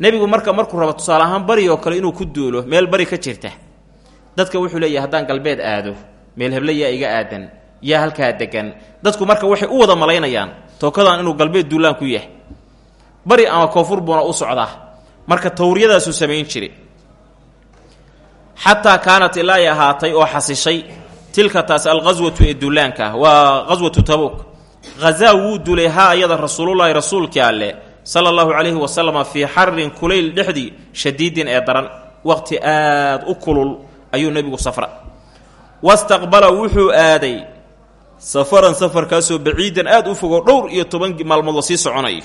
Nebigu marka markuu rabo tusaale ahaan bari oo kale inuu ku duulo meel bari ka jirta. Dadka wuxuu leeyahay haddaan galbeed aado meel heble yaa iga aadan yaa halkaa degan dadku marka waxay u wada malaynayaan tookadan inuu galbeed duulaan ku yahay. Bari ama koonfur buuna u socdaa. Marka tawriyadaasuu samayn jiray. Xataa kaanat ilaa ay ahaatay oo xasishay tilka taas alqaswatu ee duulaanka ah waa qaswatu tabuuk. Hazaa wuu dulay haa ayada rasuulullaahi rasuulkii alle sala allahu calayhi wasalama fii xarin kulayl dhexdii shadiidin ee daran. Waqti aad u kulul ayuu nebigu safra. Wastaqbala wuxuu aaday safaran safarkaasoo baciidan aad u fogo dhowr iyo toban maalmood la sii soconayo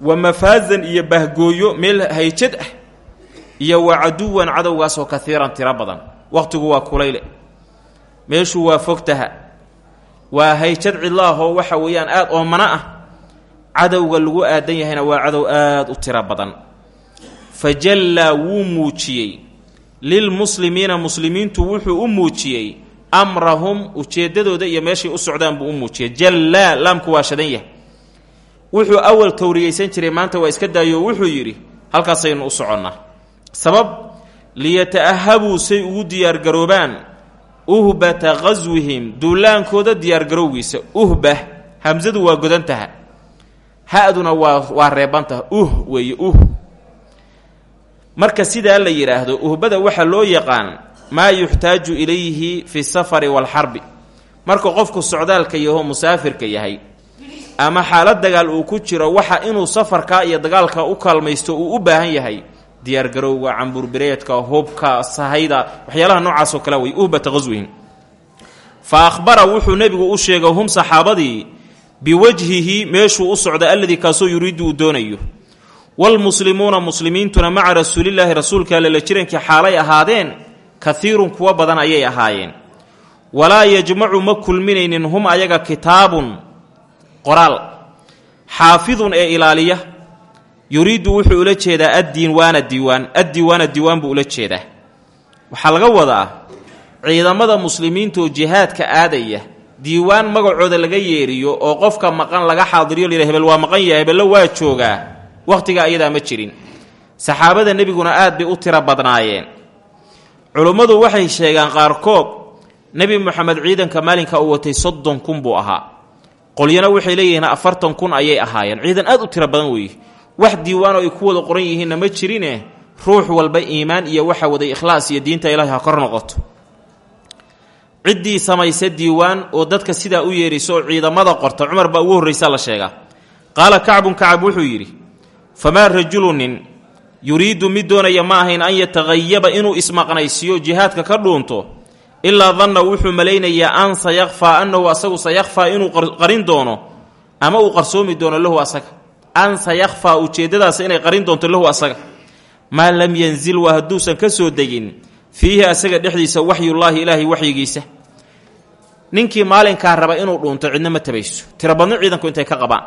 wa mafaazan iyo bahgooyo meel hayjad ah iyo wa caduwan cadowgaasoo kaiiran tiro badan. Waqtigu waa kulayle. Meeshu waa fogtaha. Waa hayjad cidlaahoo waxa weeyaan aad oomana ah. Cadowga lagu aadan yahayna waa cadow aad u tiro badan. Fa jallaa wuu muujiyey. Lilmuslimiina muslimiintu wuxuu u muujiyey amrahum ujeeddadooda iyo meeshay u socdaan buu u muujiyey. Jallaa laamku waa shadan yahay. Wuxuu awal tawriyeysan jiray maanta waa iska daayo wuxuu yidhi halkaasaynu u soconnaa. Sabab liyata'ahabuu say ugu diyaargaroobaan uhbata qaswihim duulaankooda diyaargarowgiisa. Uhbah hamsadu waa godantaha ha-duna waa waa reebantaha uh weeye uh. Marka sidaa la yidhaahdo uhbada waxaa loo yaqaan maa yuxtaaju ilayhi fi safari waalxarbi marka qofku socdaalka yaho musaafirka yahay ama xaalad dagaal uu ku jiro waxa inuu safarka iyo dagaalka u kaalmaysto uu u baahan yahay diyaargarowga camburbireedka hubka sahayda waxyaalaha noocaasoo kale way uhbata qaswihim fa akhbara wuxuu nebigu u sheegay hum saxaabadii biwajhihi meeshuu u socda alladii kaasoo yuriidu uu doonayo. Waalmuslimuuna muslimiintuna maca rasuulilaahi rasuulka alle la jirankii xaalay ahaadeen kaiirun kuwa badan ayay ahaayeen. Walaa yajmacu ma kulminaynin hum ayaga kitaabun qoraal xaafidun ee ilaaliya. Yuriidu wuxuu ula jeedaa addiinwaana diiwaan addiiwaana diiwaan buu ula jeedaa. Waxaa laga wadaa ciidamada muslimiintaoo jihaadka aadaya diiwaan magacooda laga yeeriyo oo qofka maqan laga xaadiriyo layidha hebel waa maqan yahay hebello waa joogaa. Wakhtiga ayadaa ma jirin. Saxaabada nebiguna aad bay u tiro badnaayeen culummadu waxay sheegaan qaarkood nebi moxamed ciidanka maalinka uu watay soddon kun buu ahaa. Qolyana waxay leeyihiin afartan kun ayay ahaayeen. Ciidan aad u tiro badan weeye wax diiwaanoo ay ku wada qoran yihiinna ma jirine ruux walba iimaan iyo waxa waday ikhlaas iyo diinta ilaahi ha kor noqoto. Ciddii samaysa diiwaan oo dadka sidaa u yeeraysa oo ciidamada qorta. Cumar baa ugu horraysaa la sheegaa. Qaala kacbun kacab wuxuu yidhi famaa rajulunin yuriidu mid doonaya ma ahayn an yataqayaba inuu ismaqnaysiiyo jihaadka ka dhuunto ilaa danna wuxuu malaynayaa an sayakfaa annahu asagu sayakfaa inuu qarin doono ama uu qarsoomi doono lahu asaga. An sayakfaa ujeeddadaas inay qarin doonto lahu asaga. Maa lam yanzil waa hadduusan ka soo degin. Fiihi asaga dhexdiisa waxyullaahi ilaahay waxyigiisa. Ninkii maalinkaa raba inuu dhuunto cidna ma tabayso. Tirobadno ciidanku intay ka qabaan.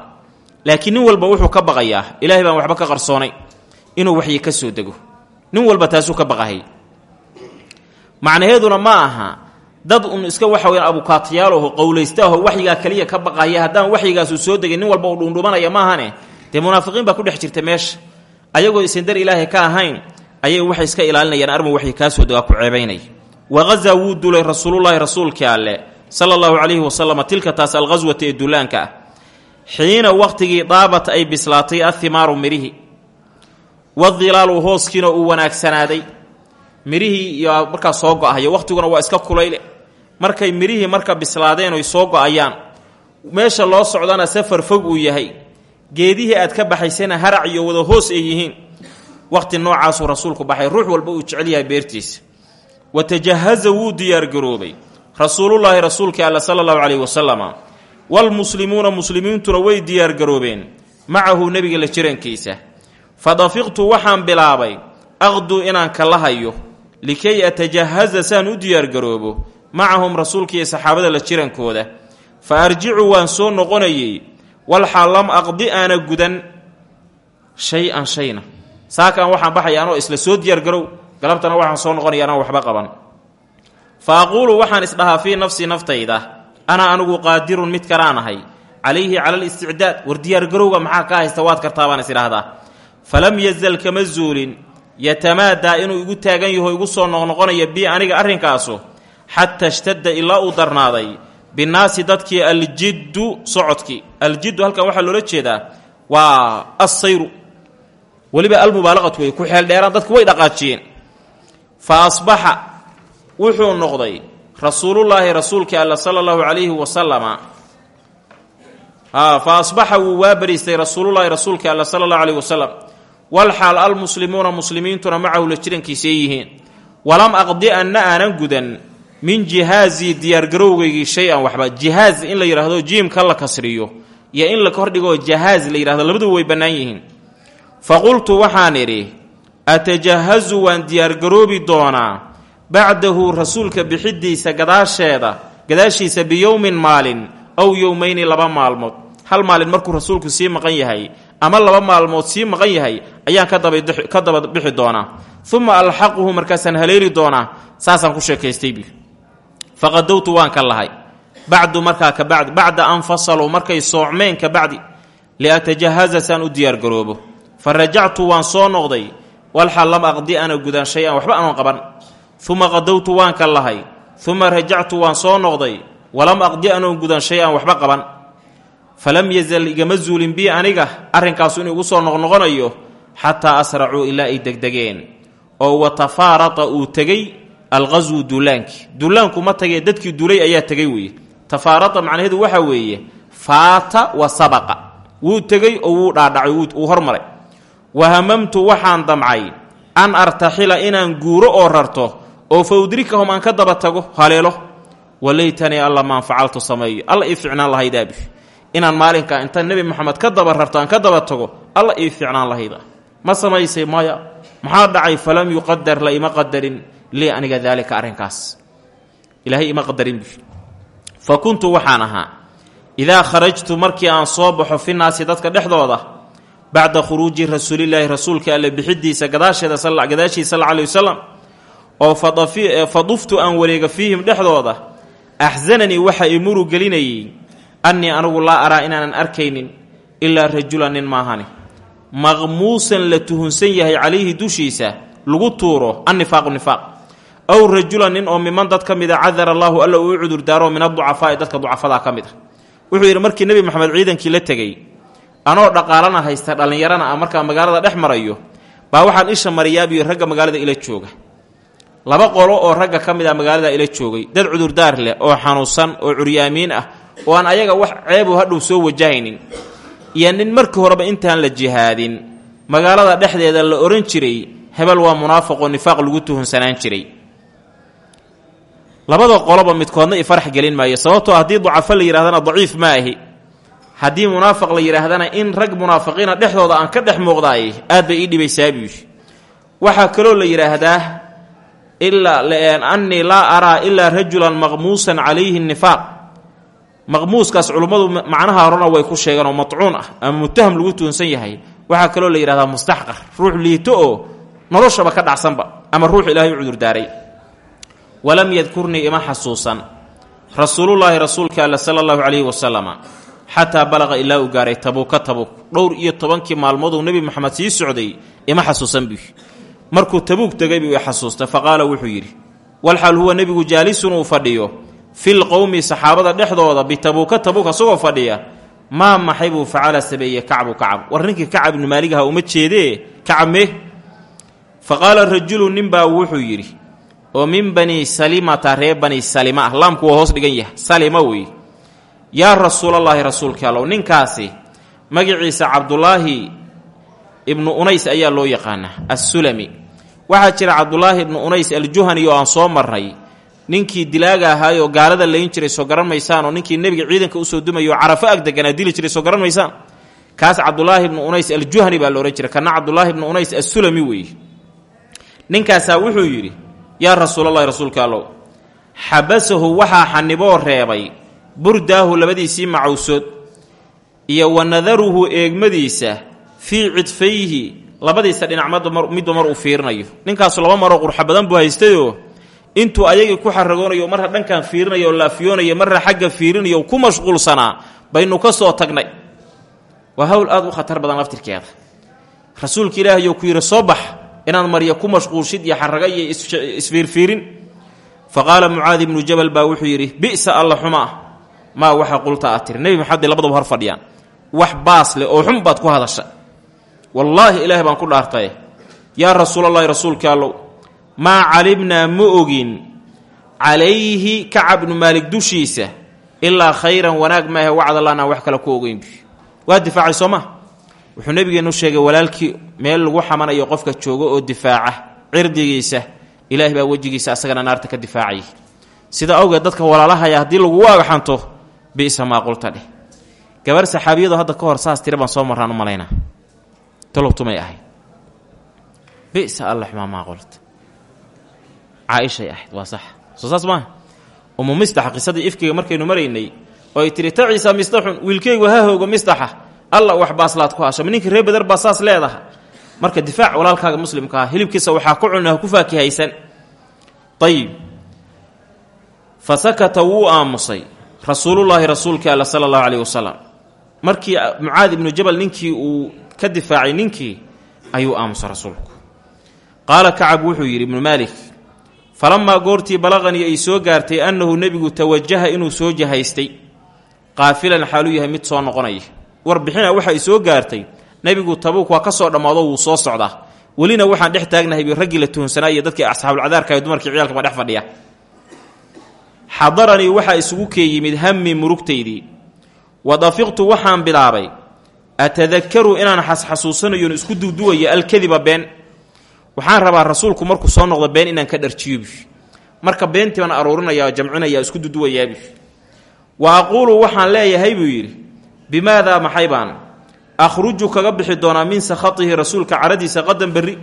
Laakiin nin walba wuxuu ka baqayaa. Ilaahay baan waxba ka qarsoonay inuu waxyi ka soo dego. Nin walba taasuu ka baqahay. Macnaheeduna ma aha dad un iska waxa weyaan abukaatayaalaho qowlaystaaho waxyigaa kaliya ka baqaya haddaan waxyigaasu soo degay nin walba uu dhuundhumanaya maahane? Dee munaafiqiin baa ku dhex jirta meesha. Ayagoo isan dar ilaahay ka ahayn ayay waxay iska ilaalinayaan armu waxyi kaa soo degaa ku ceebaynaya waqazaa wuu duulay rasuulullaahi rasuulkii alle sala allahu calayhi wasalama tilka taas alqaswata ee duulaanka ah. Xiina wakhtigii daabat ay bislaatay athimaaru midhihi wadilaalu hooskiina uu wanaagsanaaday midhihii iyo markaa soo go-ahayo wakhtiguna waa iska kulayle. Markay midhihii marka bislaadeen oy soo go'ayaan meesha loo socdana safar fog uu yahay. Geedihii aad ka baxaysana harac iyo wada hoos ay yihiin. Wakhti noocaasuu rasuulku baxay ruux walba uu jecel yahay beertiisa. Wa tajahaza wuu diyaargaroobay rasuulullaahi rasuulkii alla sala allahu calayhi wasalama waalmuslimuuna muslimiintuna way diyaargaroobeen macahu nebiga la jirankiisa fa dafiqtu waxaan bilaabay aqduu inaan kala hayo likay atajahaza saan u diyaargaroobo macahum rasuulka iyo saxaabada la jirankooda fa arjicu waan soo noqonayey walxaal lam aqdi aana gudan shay-an shayna saakaan waxaan baxaya anoo isla soo diyaargarow galabtana waxaan soo noqonaya anaan waxba qaban fa aquulu waxaan isdhahaa fii nafsi naftayda ana anigu qaadirun mid kalaan ahay calayhi cala alisticdaad war diyaargarowga maxaa ka haysta waad kartaa baan isdhaahdaa falam yazal kama zuulin. Yatamaadaa inuu igu taagan yaho igu soo noqnoqonaya bii aniga arrinkaasu xataa ishtadda ilaa uu darnaaday. Binnaasi dadkii aljiddu socodkii. Aljiddu halkan waxaa loola jeedaa waa assayru. Weliba almubaalaqatu wey ku xeeldheeraan dadku way dhaqaajiyeen. Fa asbaxa wuxuu noqday rasuulullaahi rasuulkii alla sala allahu calayhi wasalama fa asbaxa wuu waa bariistay rasuulullaahi rasuulkii alla sala allahu calayhi wasalam walxaal almuslimuuna muslimiintuna macahu la jirankiisay yihiin. Walam aqdi anna aanan gudan min jihaazii diyaargarowgaygii shay-an waxba. Jihaaz in la yidhaahdo jiimka la kasriyo iyo in la kordhigo jahaaz la yidhahdo labaduba way bannaan yihiin. Fa qultu waxaan idhi atajahazu waan diyaargaroobi doonaa bacdahu rasuulka bixidiisa gadaasheeda gadaashiisa biyowmin maalin aw yowmayni laba maalmood. Hal maalin markuu rasuulku sii maqan yahay ama laba maalmood sii maqan yahay ayaan ka daba bixi doonaa. Uma alxaquhu markaasaan haleeli doonaa saasaan ku sheekaystaybi faqadowtu waan ka lahay. Bacdu markaa ka bacdi bacda an fasaluu markay soocmeen ka bacdi liatajahaza saan u diyaargaroobo fa rajactu waan soo noqday. Walxal lam aqdi ana gudan shay-an waxba anoon qaban. Uma qadowtu waan ka lahay. Uma rajactu waan soo noqday. Walam aqdi anoon gudan shay-an waxba qaban falam yazal igama zuulin bii aniga. Arrinkaasu inuu igu soo noqnoqonayo xataa asracuu ilaa ay degdegeen. Oo watafaarata uu tegey alqaswu duulaankii duulaanku ma tagee dadkii duulay ayaa tegay weeye. Tafaarata macnaheedu waxaa weeye faata wa sabaqa. Wuu tegey oo wuu dhaadhacay wuu hormaray. Wa hamamtu waxaan damcay an artaxila inaan guuro oo rarto oo fa udrikahum aan ka daba tago. Haleelo. Walaytanii alla maan facaltu sameeyo. Alla ii ficnaan lahaydaabi inaan maalinkaa inta nebi moxamed ka daba rarto aan ka daba tago alla ii ficnaan lahayda ma samaysay maya? Maxaa dhacay? Falam yuqadar la ima qadarin lii aniga daalika arrinkaas. Ilaahay ima qadarin bu fa kuntu waxaan ahaa idaa kharajtu markii aan soo baxo fi naasi dadka dhexdooda bacda khuruuji rasuulilaahi rasuulka alle bixidiisa gadaasheeda gadaashiisa sal aley wasalam oo faduftu aan wareega fiihim dhexdooda axsananii waxa i muru gelinayey annii anigu laa araa inaanan arkaynin ilaa rajulan nin maahani. Maqmuusan la tuhunsan yahay calayhi dushiisa lagu tuuro annifaaqu nifaaq. Aw rajulan nin oo miman dad ka mida cadara allaahu alla uu cudurdaaro min aducafaa'i dadka ducafadaa ka mid a wuxuu yidhi markii nebi moxamed ciidankii la tegey anoo dhaqaalana haysta dhallinyarana ah markaa magaalada dhex marayo baa waxaan isha mariyaabiyo ragga magaalada ila jooga. Laba qolo oo ragga ka mid ah magaalada ila joogay dad cudurdaar leh oo xanuunsan oo curyaamiin ah oo aan ayaga wax ceebu hadhow soo wajahaynin. Iyo nin markii horeba intaan la jihaadin magaalada dhexdeeda la ohan jiray hebel waa munaafiqoo nifaaq lagu tuhunsanaan jiray. Labada qoloba midkoodna i farax gelin maayo sababtoo haddii ducafo la yidhahdana daciif ma ahi. Haddii munaafiq la yidhaahdana in rag munaafiqiina dhexdooda aan ka dhex muuqdaay aad bay ii dhibaysaa buu waxaa kaloo la yidhaahdaa ilaa annii laa araa ilaa rajulan maqmuusan calayhi nifaaq maqmuuskaas culummadu macnaha horena way ku sheegeen oo matcuun ah ama mutaham lagu tuunsan yahay. Waxaa kaloo la yidhahdaa mustaxqar ruux liito oo noloshaba ka dhacsanba ama ruux ilaahay u cudurdaaray. Walam yadkurnii ima xasuusan. Rasuulullaahi rasuulka alle sala allahu calayhi wasalama xataa balaqa ilaa uu gaaray tabuuka tabuuk. Dhowr iyo tobankii maalmooduu nebi moxamed sii socday ima xasuusan buu markuu tabuug tegay buu i xasuustay fa qaala wuxuu yidhi walxaal huwa nebigu jaalisun uu fadhiyo fil qowmi saxaabada dhexdooda bitabuuka tabuuk asagoo fadhiya maa maxay buu facala sameeye kacbu kacab? War ninkii kacab ibnu maaligaha uma jeedee? Kacab mee fa qaala rajulu ninbaa wuxuu yidhi oo min bani salimata ree bani salima ah laamku waa hoos dhigan yahay. Salima wey yaa rasuulallaahi rasuulka allow ninkaasi magaciisa cabdulaahi ibnu unays ayaa loo yaqaanaa assulami. Waxaa jira cabdulaahi ibnu unays aljuhani oo aan soo marray ninkii dilaaga ahaayoo gaalada layn jiray soo garan maysaan oo ninkii nebiga ciidanka u soo dumayo oo carafo ag deganaa dili jiray soo garan maysaan. Kaas cabdulaahi ibnu unays aljuhani baa loodhan jira kana cabdulaahi ibnu unays assulami weeye ninkaasaa wuxuu yidhi yaa rasuulalahi rasuulka allow xabasahu waxaa xaniboo reebay burdaahu labadiisii macawsood iyo wa nadaruhu eegmadiisa fii cidfayhi labadiisa dhinac midba mar uu fiirinayo. Ninkaasu laba maroo qurxa badan buu haystayoo intuu ayagii ku xaragoonayo marra dhankan fiirinayo oo laafiyoonayo marra xagga fiirinayo ku mashquulsanaa baynu ka soo tagnay. Waa hawl aad u khatar badan laftirkeeda rasuulka ilaahay ku yidhi soo bax inaad marya ku mashquulshid iyo xaraga iyo isfiirfiirin. Fa qaala mucaadi ibnu jabal baa wuxuu yidhi bisa alla xuma ah maa waxa qulta aad tiri nebi labadaba hor fadhiyaan. Wax baas leh oo xun baad ku hadasha. Wallaahi ilaahay baan ku dhaartaye yaa rasuulallaahi rasuulka maa calimnaa ma ogin calayhi kacab bnu maalik dushiisa ilaa khayran wanaag maahe wacdallaanaan wax kale ku ogeynbi waa difaacay soo ma? Wuxuu nebigeennu sheegay walaalkii meel lagu xamanayo qofka joogo oo difaaca cirdigiisa ilaahay baa wejigiisa asagana naarta ka difaacayay sida awgeed dadka walaalahaya haddii lagugu agaxanto bisa maa qulta dheh. Gabar saxaabiyadu hadda ka hor saas tiri baan soo marraan u malaynaa. Talobtumay ahayd bisa alla xumaa maa qulta caaishay ahayd. Waa sax. Saas maaha. Umu mistaxa qisadii ifkiga markaynu maraynay oo ay tiri ta ciisa mistaxun wiilkaygu ha hoogo mistaxa. Alla wax baaslaad ku hasho ninka reer beder baa leedaha marka difaac walaalkaaga muslimka ah hilibkiisa waxaa ku cuna ku faakihaysan ayib fa sakata wuu aamusay. Rasuulullaahi rasuulkii alla sala allahu caleyhi wasalam. Markii mucaad ibnu jabal ninkii uu ka difaacay ninkii ayuu aamusay rasuulku. Qaala kacab wuxuu yidhi ibnu maalik falamaa goortii balaqanii ay soo gaartay annahu nebigu tawajaha inuu soo jahaystay qaafilan xaaluu yahay mid soo noqonaya warbixina waxa ay soo gaartay nebigu tabuuk waa ka soo dhammaado wuu soo socdaa welina waxaan dhex taagnahay raggii la tuhunsanaa iyo dadkii asxaabulcadaarka ee dumarkii ciyaalka ma dhex fadhiya xadaranii waxaa isugu kee yimid hammi murugtaydii wa dafiqtu waxaan bilaabay atadakaru inaan xasxasuusanayoon isku duuduwayo alkadiba been waxaan rabaa rasuulku markuu soo noqdo been inaan ka dharjiyobi marka beentii baan aruurinaya jamcinaya isku duduwayaabi wa aquulu waxaan leeyahay buu yidhi bimaadaa maxay baan akhruju kaga bixi doonaa min sakhatihi rasuulka caradiisa qadan berri.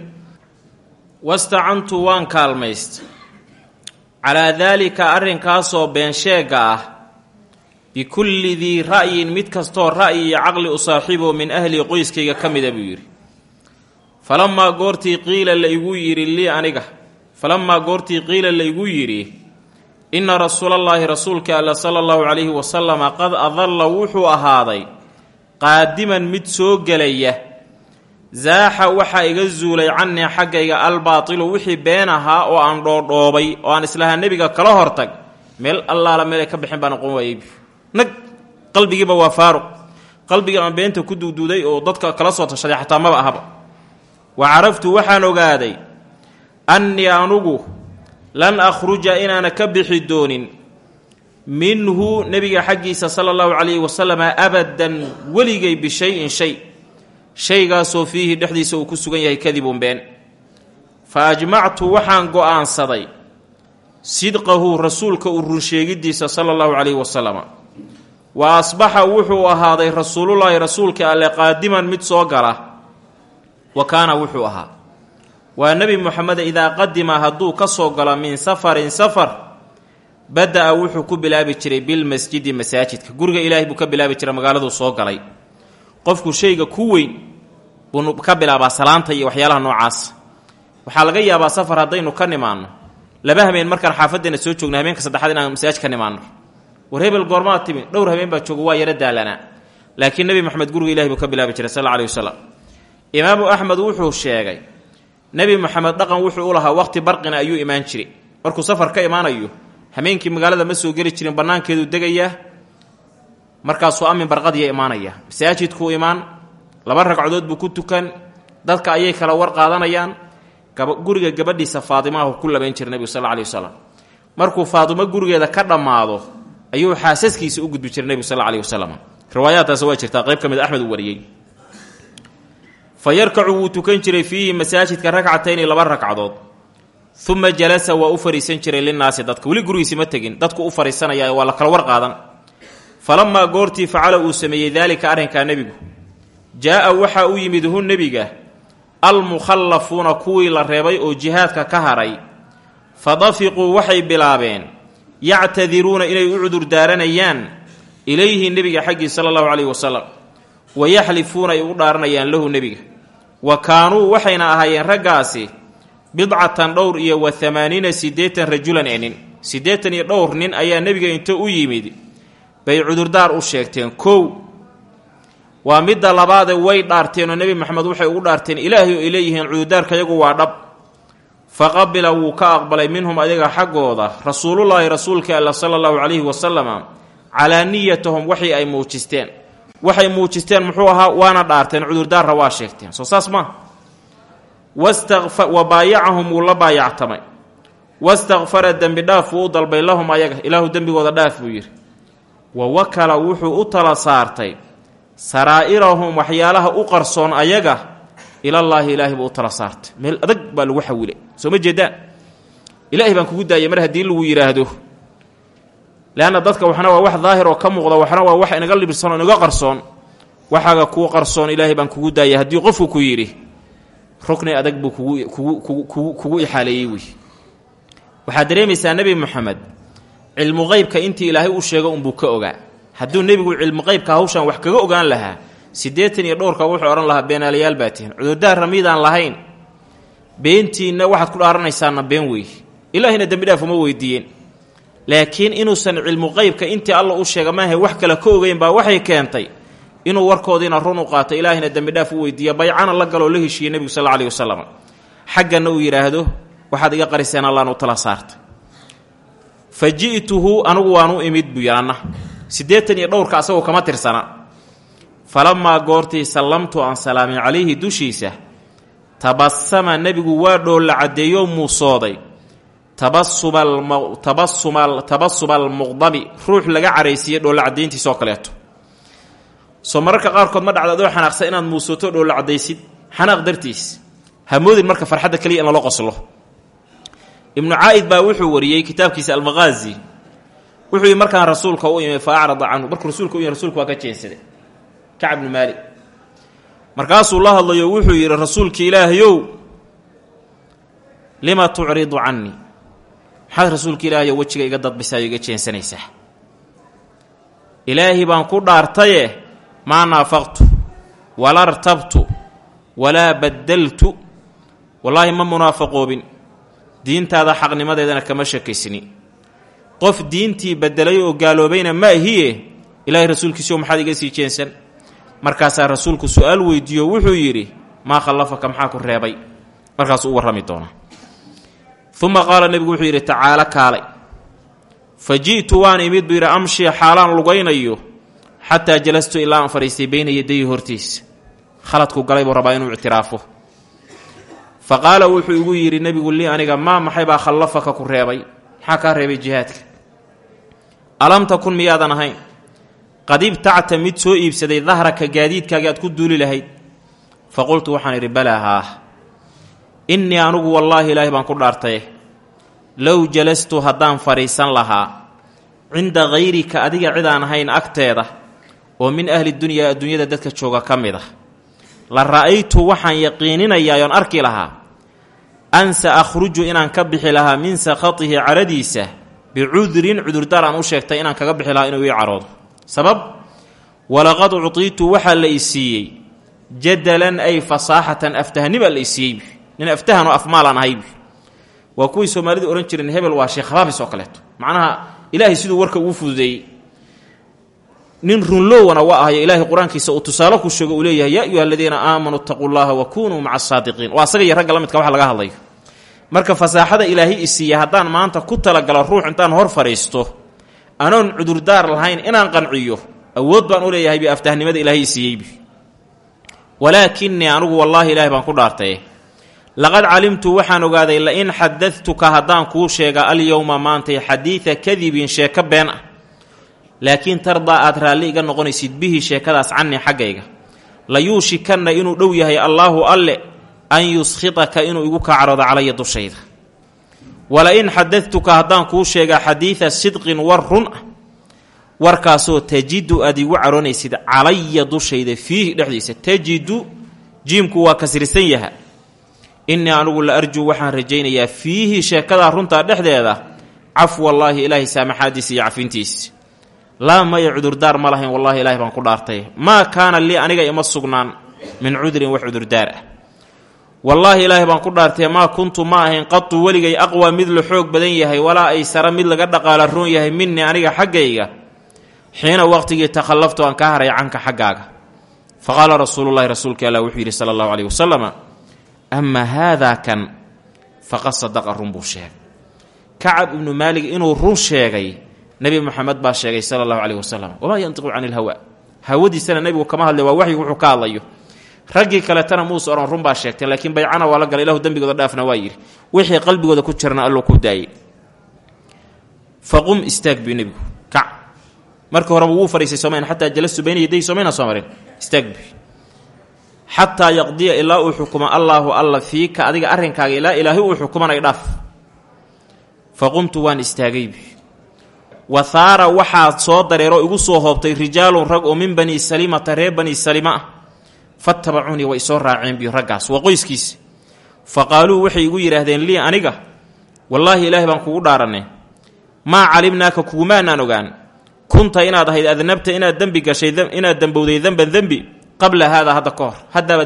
Wastacantu waan kaalmayst calaa daalika arrinkaasoo beensheegga ah bikulli dii ra'yin mid kastoo ra'yi iyo caqli u saaxiibo min ahli qoyskayga ka mida buu yidhi falamaa goortii qiila la igu yidhi lii aniga. Falamaa goortii qiila la igu yidhi inna rasuulallaahi rasuulka alla sala allahu calayhi wasalama qad adalla wuxuu ahaaday qaadiman mid soo gelaya. Zaaxa waxaa iga zuulay cannii xaggayga albaatilu wixii been ahaa oo aan dhoodhoobay oo aan islahaa nebiga kala hortag. Meel allaala meelay ka bixin baan aqoon waayeyb nag qalbigiiba waa faaruq. Qalbigii aan beenta ku duuduuday oo dadka kala soo tashaday xataa maba ahaba wa caraftu waxaan ogaaday annii anugu lan akhruja inaana ka bixi doonin minhu nebiga xaggiisa sala allahu calayhi wasalama abadan weligay bishay-in shay. Shaygaasoo fiihi dhexdiisa uu ku sugan yahay kadibun been. Fa ajmactu waxaan go'aansaday sidqahu rasuulka u runsheegiddiisa sala allahu calayhi wasalama wa asbaxa wuxuu ahaaday rasuulullaahi rasuulka alle qaadiman mid soo gala wa kaana wuxuu ahaa. Waa nebi moxameda idaa qadima hadduu ka soo galo min safarin safar bada-a wuxuu ku bilaabi jiray bilmasjidi masaajidka. Guriga ilaahay buu ka bilaabi jiray magaaladuu soo galay. Qofku shayga ku weyn buu ka bilaabaa salaanta iyo waxyaalaha noocaas. Waxaa laga yaabaa safar haddaynu ka nimaanno. Laba habeen markaan xaafaddeena soo joogno habeenka saddexaad inaan masaajid ka nimaanno. War hebel goormaa timi dhowr habeen baa jooga waa yaro daalanaa laakiin nebi moxamed guriga ilahay buu ka bilaabi jiray sal alla alih imaamu axmed wuxuu sheegay nebi moxamed dhaqan wuxuu u lahaa waqti barqina ayuu imaan jiray. Markuu safar ka imaanayo hameenkii magaalada ma soo geli jirin bannaankeeduu degayaa markaasuu amin barqadiya imaanaya. Masaajidkuu imaan laba ragcadood buu ku tukan dadka ayay kala war qaadanayaan. Guriga gabadhiisa faadimaahu ku labayn jiray nebigu sal alih wasalam markuu faadimo gurigeeda ka dhammaado ayuu xaasaskiisa u gudbi jiray nebigu sal alih wasalam riwaayaadtaas waa jirtaa qayb ka mid axmed uu wariyey fa yarkacu wuu tukan jiray fiihi masaajidka ragcatayni laba ragcadood. Uma jalasa waa u fariisan jiray linaasi dadka weli gurigiisi ma tegin. Dadku u fariisanaya waa la kala war qaadan falamaa goortii facala uu sameeyey daalika arrinkaa nebigu. Jaa-a waxaa u yimid hu nebiga almukhallafuuna kuwii la reebay oo jihaadka ka haray. Fa dafiquu waxay bilaabeen yactadiruuna inay u cudur daaranayaan ilayhi nebiga xaggii sala allahu caleyhi wasalam wa yaxlifuuna ay u dhaaranayaan lahu nebiga wa kaanuu waxayna ahaayeen raggaasi bidcatan dhowr iyo wa hamaaniina siddeetan rajulan ee nin. Siddeetan iyo dhowr nin ayaa nebiga inta u yimid. Bay cudurdaar u sheegteen kow waa midda labaadee way dhaarteen oo nebi maxamed waxay ugu dhaarteen ilaahay oo ay leeyihiin cudurdaarka yagu waa dhab. Fa qabila wuu ka aqbalay minhum adiga xaggooda rasuulullaahi rasuulka alla sala allahu calayhi wasalama calaa niyatahum waxii ay muujisteen waxay muujisteen muxuu ahaa waana dhaarteen cudurdaarra waa sheegteen. Soo saas maa wa baayacahum wuu la baayactamay. Wastakfara dembi dhaaf wuu u dalbay lahum ayaga ilaahu dembigooda dhaaf buu yidhi. Wa wakala wuxuu u tala saartay saraa'irahum waxyaalaha u qarsoon ayaga ilallaahi ilaahay buu u tala saartay. Meel adag baa lagu xawilay soo ma jeedaan? Ilaahay baan kugu daayay mar haddii lagu yidhaahdo leanna dadka waxna waa wax daahir oo ka muuqda waxna waa wax inaga libirsan oo inaga qarsoon. Waxaaga kuu qarsoon ilaahay baan kugu daayay. Haddii qofku ku yidhi rukni adag buu kugu ixaaleeyey wey waxaad dareemaysaa nebi moxamed cilmu qeybka intii ilaahay u sheego unbuu ka ogaa. Hadduu nebigu cilmu qeybka hawshan wax kaga ogaan lahaa siddeetan iyo dhowrka wuxuu odhan lahaa beenaalayaal baa tihin. Cudurdaarra lahayn. Beentiinna waxaad ku dhaaranaysaana been wey ilaahina dembi dhaaf uma weydiiyeen laakiin inuusan cilmu qeybka intii alla u sheega maahe wax kale ka ogeyn baa waxay keentay inuu warkoodiina run u qaato ilaahina dembi dhaaf u weydiiya baycana la galoo la heshiiye nebigu sal alih wasalam xaggana uu yidhaahdo waxaad iga qariseen allaan u tala saarta fa ji'tuhu anigu waan u imid buu yaanna siddeetan iyo dhowrka asagoo kama tirsana. Falamaa goortii sallamtu aan salaamay calayhi dushiisa tabasama nebigu waa dhoolla caddeeyoo muusooday tabasuma almuqdabi ruux laga caraysiiyey dhoolla caddayntiisoo kaleeto. Soo mararka qaarkood ma dhacda adoo xanaaqsan inaad muusoto dhoolla caddaysid xanaaq dartiis. Hamoodin marka farxadda keliya in lalo qoslo. Ibnu caa'id baa wuxuu wariyey kitaabkiisa almaqaazi wuxuu yii markaan rasuulka u imay fa acrada canhu. Markuu rasuulka u yimi rasuulka waa ka jeensaday kacb bnu maalik. Markaasuu la hadlayo wuxuu yidhi rasuulki ilaahayow lima tucridu cannii maxaad rasuulka ilaahayow wejiga iga dadbisaayo iga jeensanaysaa ilaahi baan ku dhaartaye maa naafaqtu wala rtabtu walaa baddaltu. Wallaahi ma munaafaqoobin. Diintaada xaqnimadeedana kama shakaysni qof diintii bedelay oo gaaloobayna ma ahiye ilaahay rasuulkiisio maxaad iga sii jeensan? Markaasaa rasuulku su'aal weydiiyo wuxuu yidhi maa khallafaka maxaa ku reebay? Markaasuu u warrami doonaa uma qaala nebigu wuxuu yidhi tacaalo kaalay fa ji'tu waan imid buu yidhi amshi xaalaan lugaynayo xataa jalastu ilaa aan fadhiistay beyna yadayi hortiisa khaladku galay buu rabaa inuu ictiraafo fa qaala wuxuu igu yidhi nebigu lii aniga maa maxay baa khallafaka ku reebay maxaa kaa reebay jihaadka alam takun miyaadan ahayn qad ibtacta mid soo iibsaday dahraka gaadiidkaagi aad ku duuli lahayd fa qultu waxaan idhi balaa haah innii anugu wallaahi ilaahay baan ku dhaartaye low jalastu haddaan fadhiisan lahaa cinda hayrika adiga cid aan ahayn agteeda oo min ahli dunyaa adduunyada dadka jooga ka mid ah. La ra'aytu waxaan yaqiininayaa oon arki lahaa an sa akhruju inaan ka bixi lahaa min sakhatihi caradiisa bicudrin cudurdaar aan u sheegtay inaan kaga bixi lahaa inuu ii caroodo. Sabab walaqad uctiitu waxaa la i siiyey jadalan ay fasaaxatan aftahanibaa la i siiyey nin aftahan oo afmaalaan ahaybi waa kuwii soomaalidu odhan jireen hebel waa sheekh habaabis oo kaleeto. Macnaha ilaahay siduu warka ugu fududeeyey. Nin runlowana waa ahayo ilaahay qur'aankiisa tusaale ku sheego uu leeyahay yaa ayuha aladiina aamanuu llaha wa kunuu maca asaadiqiin waa asaga iyo ragga wax laga hadlayo. Marka fasaaxada ilaahay i siiya haddaan maanta ku talagalo ruux intaan hor fadhiisto anoon cudurdaar lahayn inaan qanciyo awood baan u leeyahay bi aftahnimada ilaahay i siiyeybi walaakinii anugu wallaahi ilaahay baan ku dhaartay laqad calimtu waxaan ogaaday lain xadadtuka haddaan kuu sheega alyowma maantay xadiida kadibin sheeko been ah. Laakiin tardaa aad raalli iga noqonaysid bihi sheekadaas canii xaggayga. La yuushikanna inuu dhow yahay allaahu alle an yuskhitaka inuu igu kacroodo calaya dushayda. Wala in xadadtuka haddaan kuu sheegaa xadiida sidqin war run ah. Warkaasoo tajidu aad igu caroonaysid calaya dushayda fiihi dhexdiisa. Tajidu jiimku waa kasrisan yaha innii anugu la arjuu waxaan rajaynayaa fiihi sheekadaa runtaa dhexdeeda. Cafwallaahi ilaahay saamaxaadiisa iyo cafintiisa laa maya cudurdaar ma lahayn wallahi ilaahay baan ku dhaartay. Maa kaana lii aniga ima sugnaan min cudrin wax cudurdaar ah. Wallaahi ilaahay baan ku dhaartay maa kuntu ma ahayn qatu weligay aqwa mid la xoog badan yahay walaa aysara mid laga dhaqaala roon yahay minii aniga xaggayga. Xiina waqtigii takhallaftu aan ka haray canka xaggaaga. Fa qaala rasuululahi rasuulka allah wuxuu yidhi sala allahu caleyhi wasalama amaa haadaa kan faqad sadaqa run buu sheegay kacab ibnu maalig inuu run sheegay nebi moxamed baa sheegay sala allahu caleyhi wasalam wamaa yantiqu cani ilhawa hawadiisana nebigu kama hadlay waa waxyigu wuxuu ka hadlayo raggii kaletana muuse oran run baa sheegtay laakiin baycana waa la galay ilahu dembigooda dhaafna waa yidhi wixii qalbigooda ku jirna alluu ku daayey faqum istaag bi nebigu kac markii horeba wuu fadhiisay somayn xataa jalastu bayna yaday somayna soo marin xataa yaqdiya ilaa uu xukuma allaahu alla fiika adiga arrinkaaga ilaa ilaahi uu xukumanay dhaaf. Faqumtu waan istaagaybi wa haara waxaad soo dareero igu soo hoobtay rijaalun rag oo min bani salimata reer bani salima ah. Fattabacuunii way soo raaceen bi raggaas waa qoyskiisa fa qaaluu waxay igu yidhaahdeen lii aniga wallaahi ilaahay baan kugu dhaaranay maa calimnaaka kugumaanaan ogaan. Kunta inaad ahayd adnabta inaad dembi gashay inaad dembowday demban dembi qabla haadaa hadda ka hor.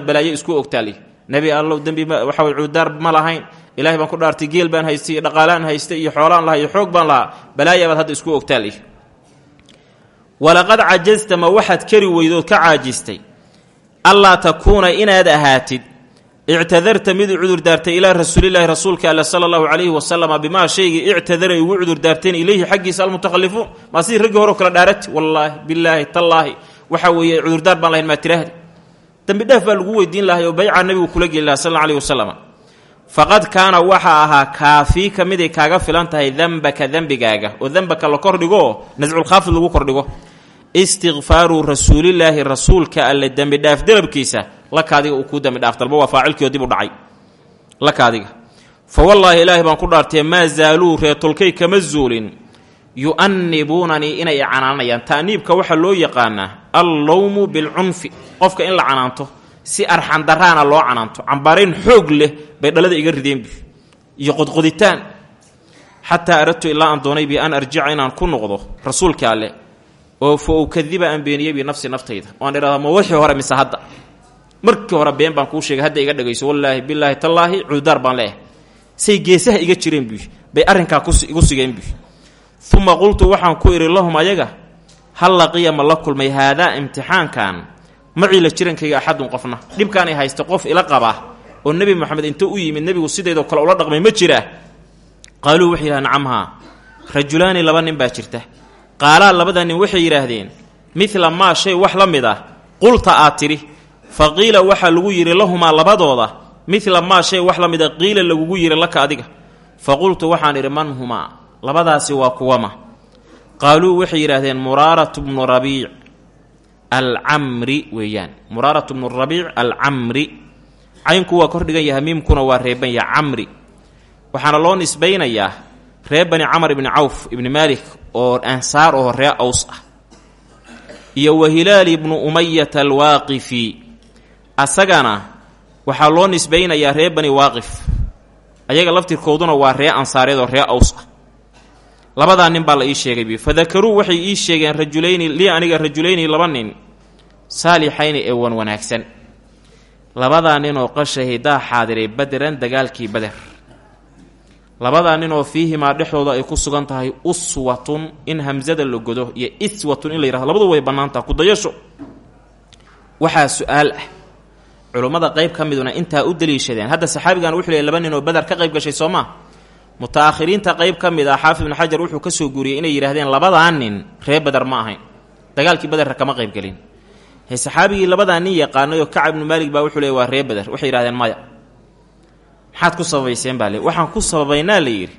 Balaayo isku ogtaali nebi allow dembi waxa way cuudaar ma lahayn. Ilahay baan ku dhaartay geel baan haystay dhaqaalaan haystay iyo xoolaan lahaa iyo xoog baan lahaa. Balaayabaad hadda isku ogtaali walaqad cajasta ma waxaad kari weydood ka caajistay. Allaa takuuna inaad ahaatid. Ictadarta mid cudurdaartay ilaa rasuulilaahi rasuulka alle sala allahu calayhi wasalama bimaa shaygii ictadaray ugu cudurdaarteen ilayhi xaggiisa almutakhalifuun. Maa sidii raggii hore kala dhaarati wallaahi bilaahi tallaahi waxa weeye cudurdaar baan lahayn maa tiraahdi dembi dhaaf baa lagu weydiin lahay oo baycaa nabigu kula geli laha sal alla wasalam faqad kaana waxaa ahaa kaafiika miday kaaga filan tahay dembaka dembigaaga oo dembaka la kordhigooo nasculkhaafid lagu kordhigo. Istikfaaru rasuulilaahi rasuulka alle dembidhaaf dalabkiisa lakaadiga uu kuu dembidhaaf dalbo waa faacilkiio dib u dhacay. Lakaadiga fa wallaahi ilaahay baan ku dhaartee maa zaaluu reetolkay kama zuulin yu'annibuunanii inay canaanayaan. Ta'niibka waxaa loo yaqaanaa allowmu bilcunfi qofka in la canaanto si arxandaraana loo canaanto. Cambaarayn xoog leh bay dhalada iga rideenbi iyo qodqoditaan xataa aradtu ilaa aan doonay bi an arjica inaan ku noqdo rasuulka alle oo fa ukadiba aan bi nafsi naftayda. Oan idhahdaa ma wixii hore mise hadda? Markii hore been baan kuu sheegay hadda iga dhagayso wallaahi bilaahi tallaahi cududaar baan leeyahay. Say geesaha iga jireen bi. Bay arrinkaa igu sigeen bi uma qultu waxaan ku idhi lahum ayaga hal laqiya ma la kulmay haadaa imtixaankan? Maciila jirankayga axadun qofna. Dhibkaanay haysta qof ila qaba oo nebi moxamed intuu u yimid nebigu sideedoo kale ula dhaqmay ma jiraa qaaluu waxay yidhaha nacamhaa rajulaani laba nin baa jirta. Qaalaa labada nin waxay yidhaahdeen midla maa shay wax la mid ah qulta aad tidhi. Fa qiila waxaa lagu yidhi lahumaa labadooda midla maa shay wax la mid a qiila lagugu yidhi laka adiga. Fa qultu waxaan idhi man humaa labadaasi waa kuwama qaaluu waxay yidhaahdeen muraaratu bnu rabiic alcamri weeyaan. Muraaratu bnu rabiic alcamri. Caynku waa kordhigan yahay miimkuna waa reeban yaha camri. Waxaana loo nisbaynayaa ree bani camar ibni cawf ibni maalik oo ansaar oo ree aws ah. Iyo wa hilaal ibnu umayata alwaaqifi asagana waxaa loo nisbaynayaa ree bani waaqif. Ayaga laftirkooduna waa ree ansaareed oo ree aws ah labadaa nin baa la ii sheegay bi fadakaruu waxay ii sheegeen rajulayni lii aniga rajulayni laba nin saalixayni ee wan wanaagsan. Labadaa nin oo qashahidaa xaadiray baderan dagaalkii bader labadaa nin oo fiihimaa dhexdooda ay ku sugan tahay uswatun in hamsada la godo iyo iswatun in la yihahdo labadu way bannaantaha kudayasho waxaa su'aal ah. Culummada qayb ka miduna intaa u daliishadeen. Hadda saxaabigan wuxuu leey laba nin oo bader ka qayb gashay soo maa muta-akhiriinta qayb ka mid ah xaafid ibnu xajar wuxuu ka soo guuriyey inay yidhaahdeen labadaa nin ree bader ma ahayn. Dagaalkii baderra kama qayb gelin. He saxaabigii labadaa nin yaqaanay oo kacab ibnu maalig baa wuxuu leey waa ree bader waxay yidhahdeen maya maxaad ku sababayseen? Baa waxaan ku sababaynaa la yidhi.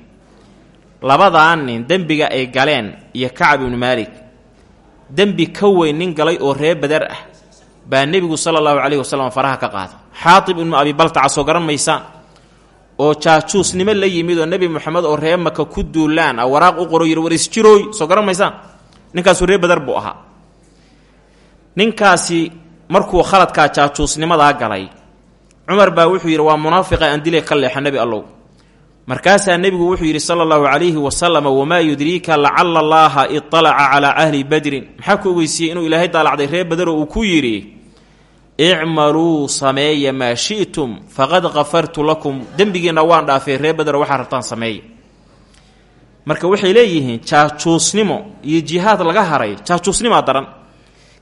Labadaa nin dembiga ay galeen iyo kacab ibnu maalig dembi ka weyn nin galay oo ree bader ah baa nebigu sala allahu calayhi wasalam faraha ka qaada xaatib ibnu abi baltaca soo garan maysaan oo jaajuusnimo la yimid oo nebi moxamed oo ree maka ku duulaan a waraaq u qoro yidhi war isjirooy soo garan ninkaasu reer beder buu ahaa. Ninkaasi markuu khaladkaa jaajuusnimadaa galay cumar baa wuxuu yidhi waa munaafiqa aan dile ka leexa nebi allow. Markaasaa nebigu wuxuu yidhi sala allahu calayhi wasalam wamaa yudriika lacala allaaha iطalaca calaa ahli badrin. Maxaa ku ogeysiiyey inuu ilaahay daalacday reer beder oo uu ku yidhi icmaluu sameeya maa shi'tum faqad kafartu lakum dembigiinna waan dhaafay reer bedero waxaa rabtaan sameeya marka waxay leeyihiin jaajuusnimo iyo jihaad laga haray jaajuusnimaa daran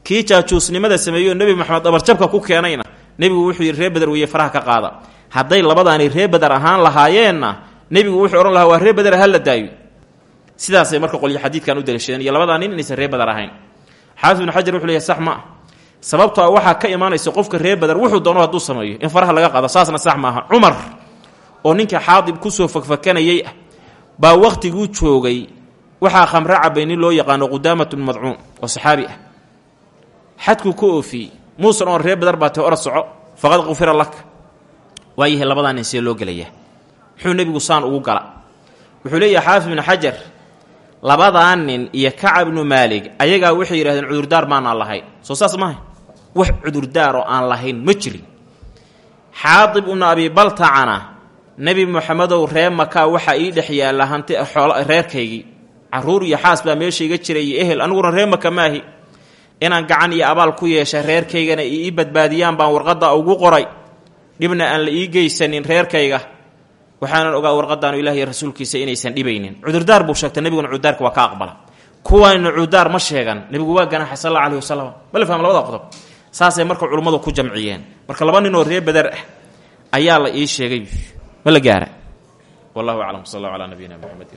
kii jaajuusnimada sameeyo nebi maxamed dhabarjabka ku keenayna nebigu wuxuu yidhi weeye faraha ka qaada hadday labadaani beder ahaan lahaayeenna nebigu wuxuu odhan lahaa waa ha la daayo sidaasay marka qolyo xadiidkan u daliishadeen iyo labadaa nin inaysan ibnu xajar wuxuu leeyahy sax sababto a waxaa ka imaanaysa qofka reer beder wuxuu doono hadduu sameeyo. In faraha laga qaado saasna sax maaha. Cumar oo ninka xaadib ku soo fakfakanayay ah baa wakhtiguu joogay. Waxaa khamre cabay nin loo yaqaano qudaamat bnu madcuun oo saxaabi ah. Xadkuu ka oofiyey muusan oon reer beder baa tahy orad soco faqad qufira laka waayahay labadaa nin see loo gelayaa. Muxuu nebigu saan ugu gala. Wuxuu leeyahay xaafid ibnu xajar labadaa nin iyo kacab ibnu maalig ayagaa waxay yidhahdeen cudurdaar maanaan lahayn. Soo saas maaha. Wax cudurdaar oo aan lahayn ma jirin. Xaadib ibnu abi baltacana nebi moxamedow ree makaa waxaa ii dhex yaalla hanti reerkaygii. Caruur iyo xaas baa meesha iga jira iyo ehel aniguna ree maka maahi. Inaan gacan iyo abaal ku yeesha reerkaygana ii badbaadiyaan baan warqadda ugu qoray. Dhibna aan la ii geysanin reerkayga waxaanan ogaa warqadaanu ilaah iyo rasuulkiisa inaysan dhibaynin. Cudurdaar buu sheegtay nebiguna cudurdaarka waa ka aqbala. Kuwaana cudurdaar ma sheegan nebigu waa ganaxay sal alla alih wasalam ma la faham labada qodob? Saasay marka culummadu ku jamciyeen. Marka laba nin oo reer beder ah ayaa la ii sheegay. Ma la gaara wallahu aclam sal allahu calaa nabiyina mxamedi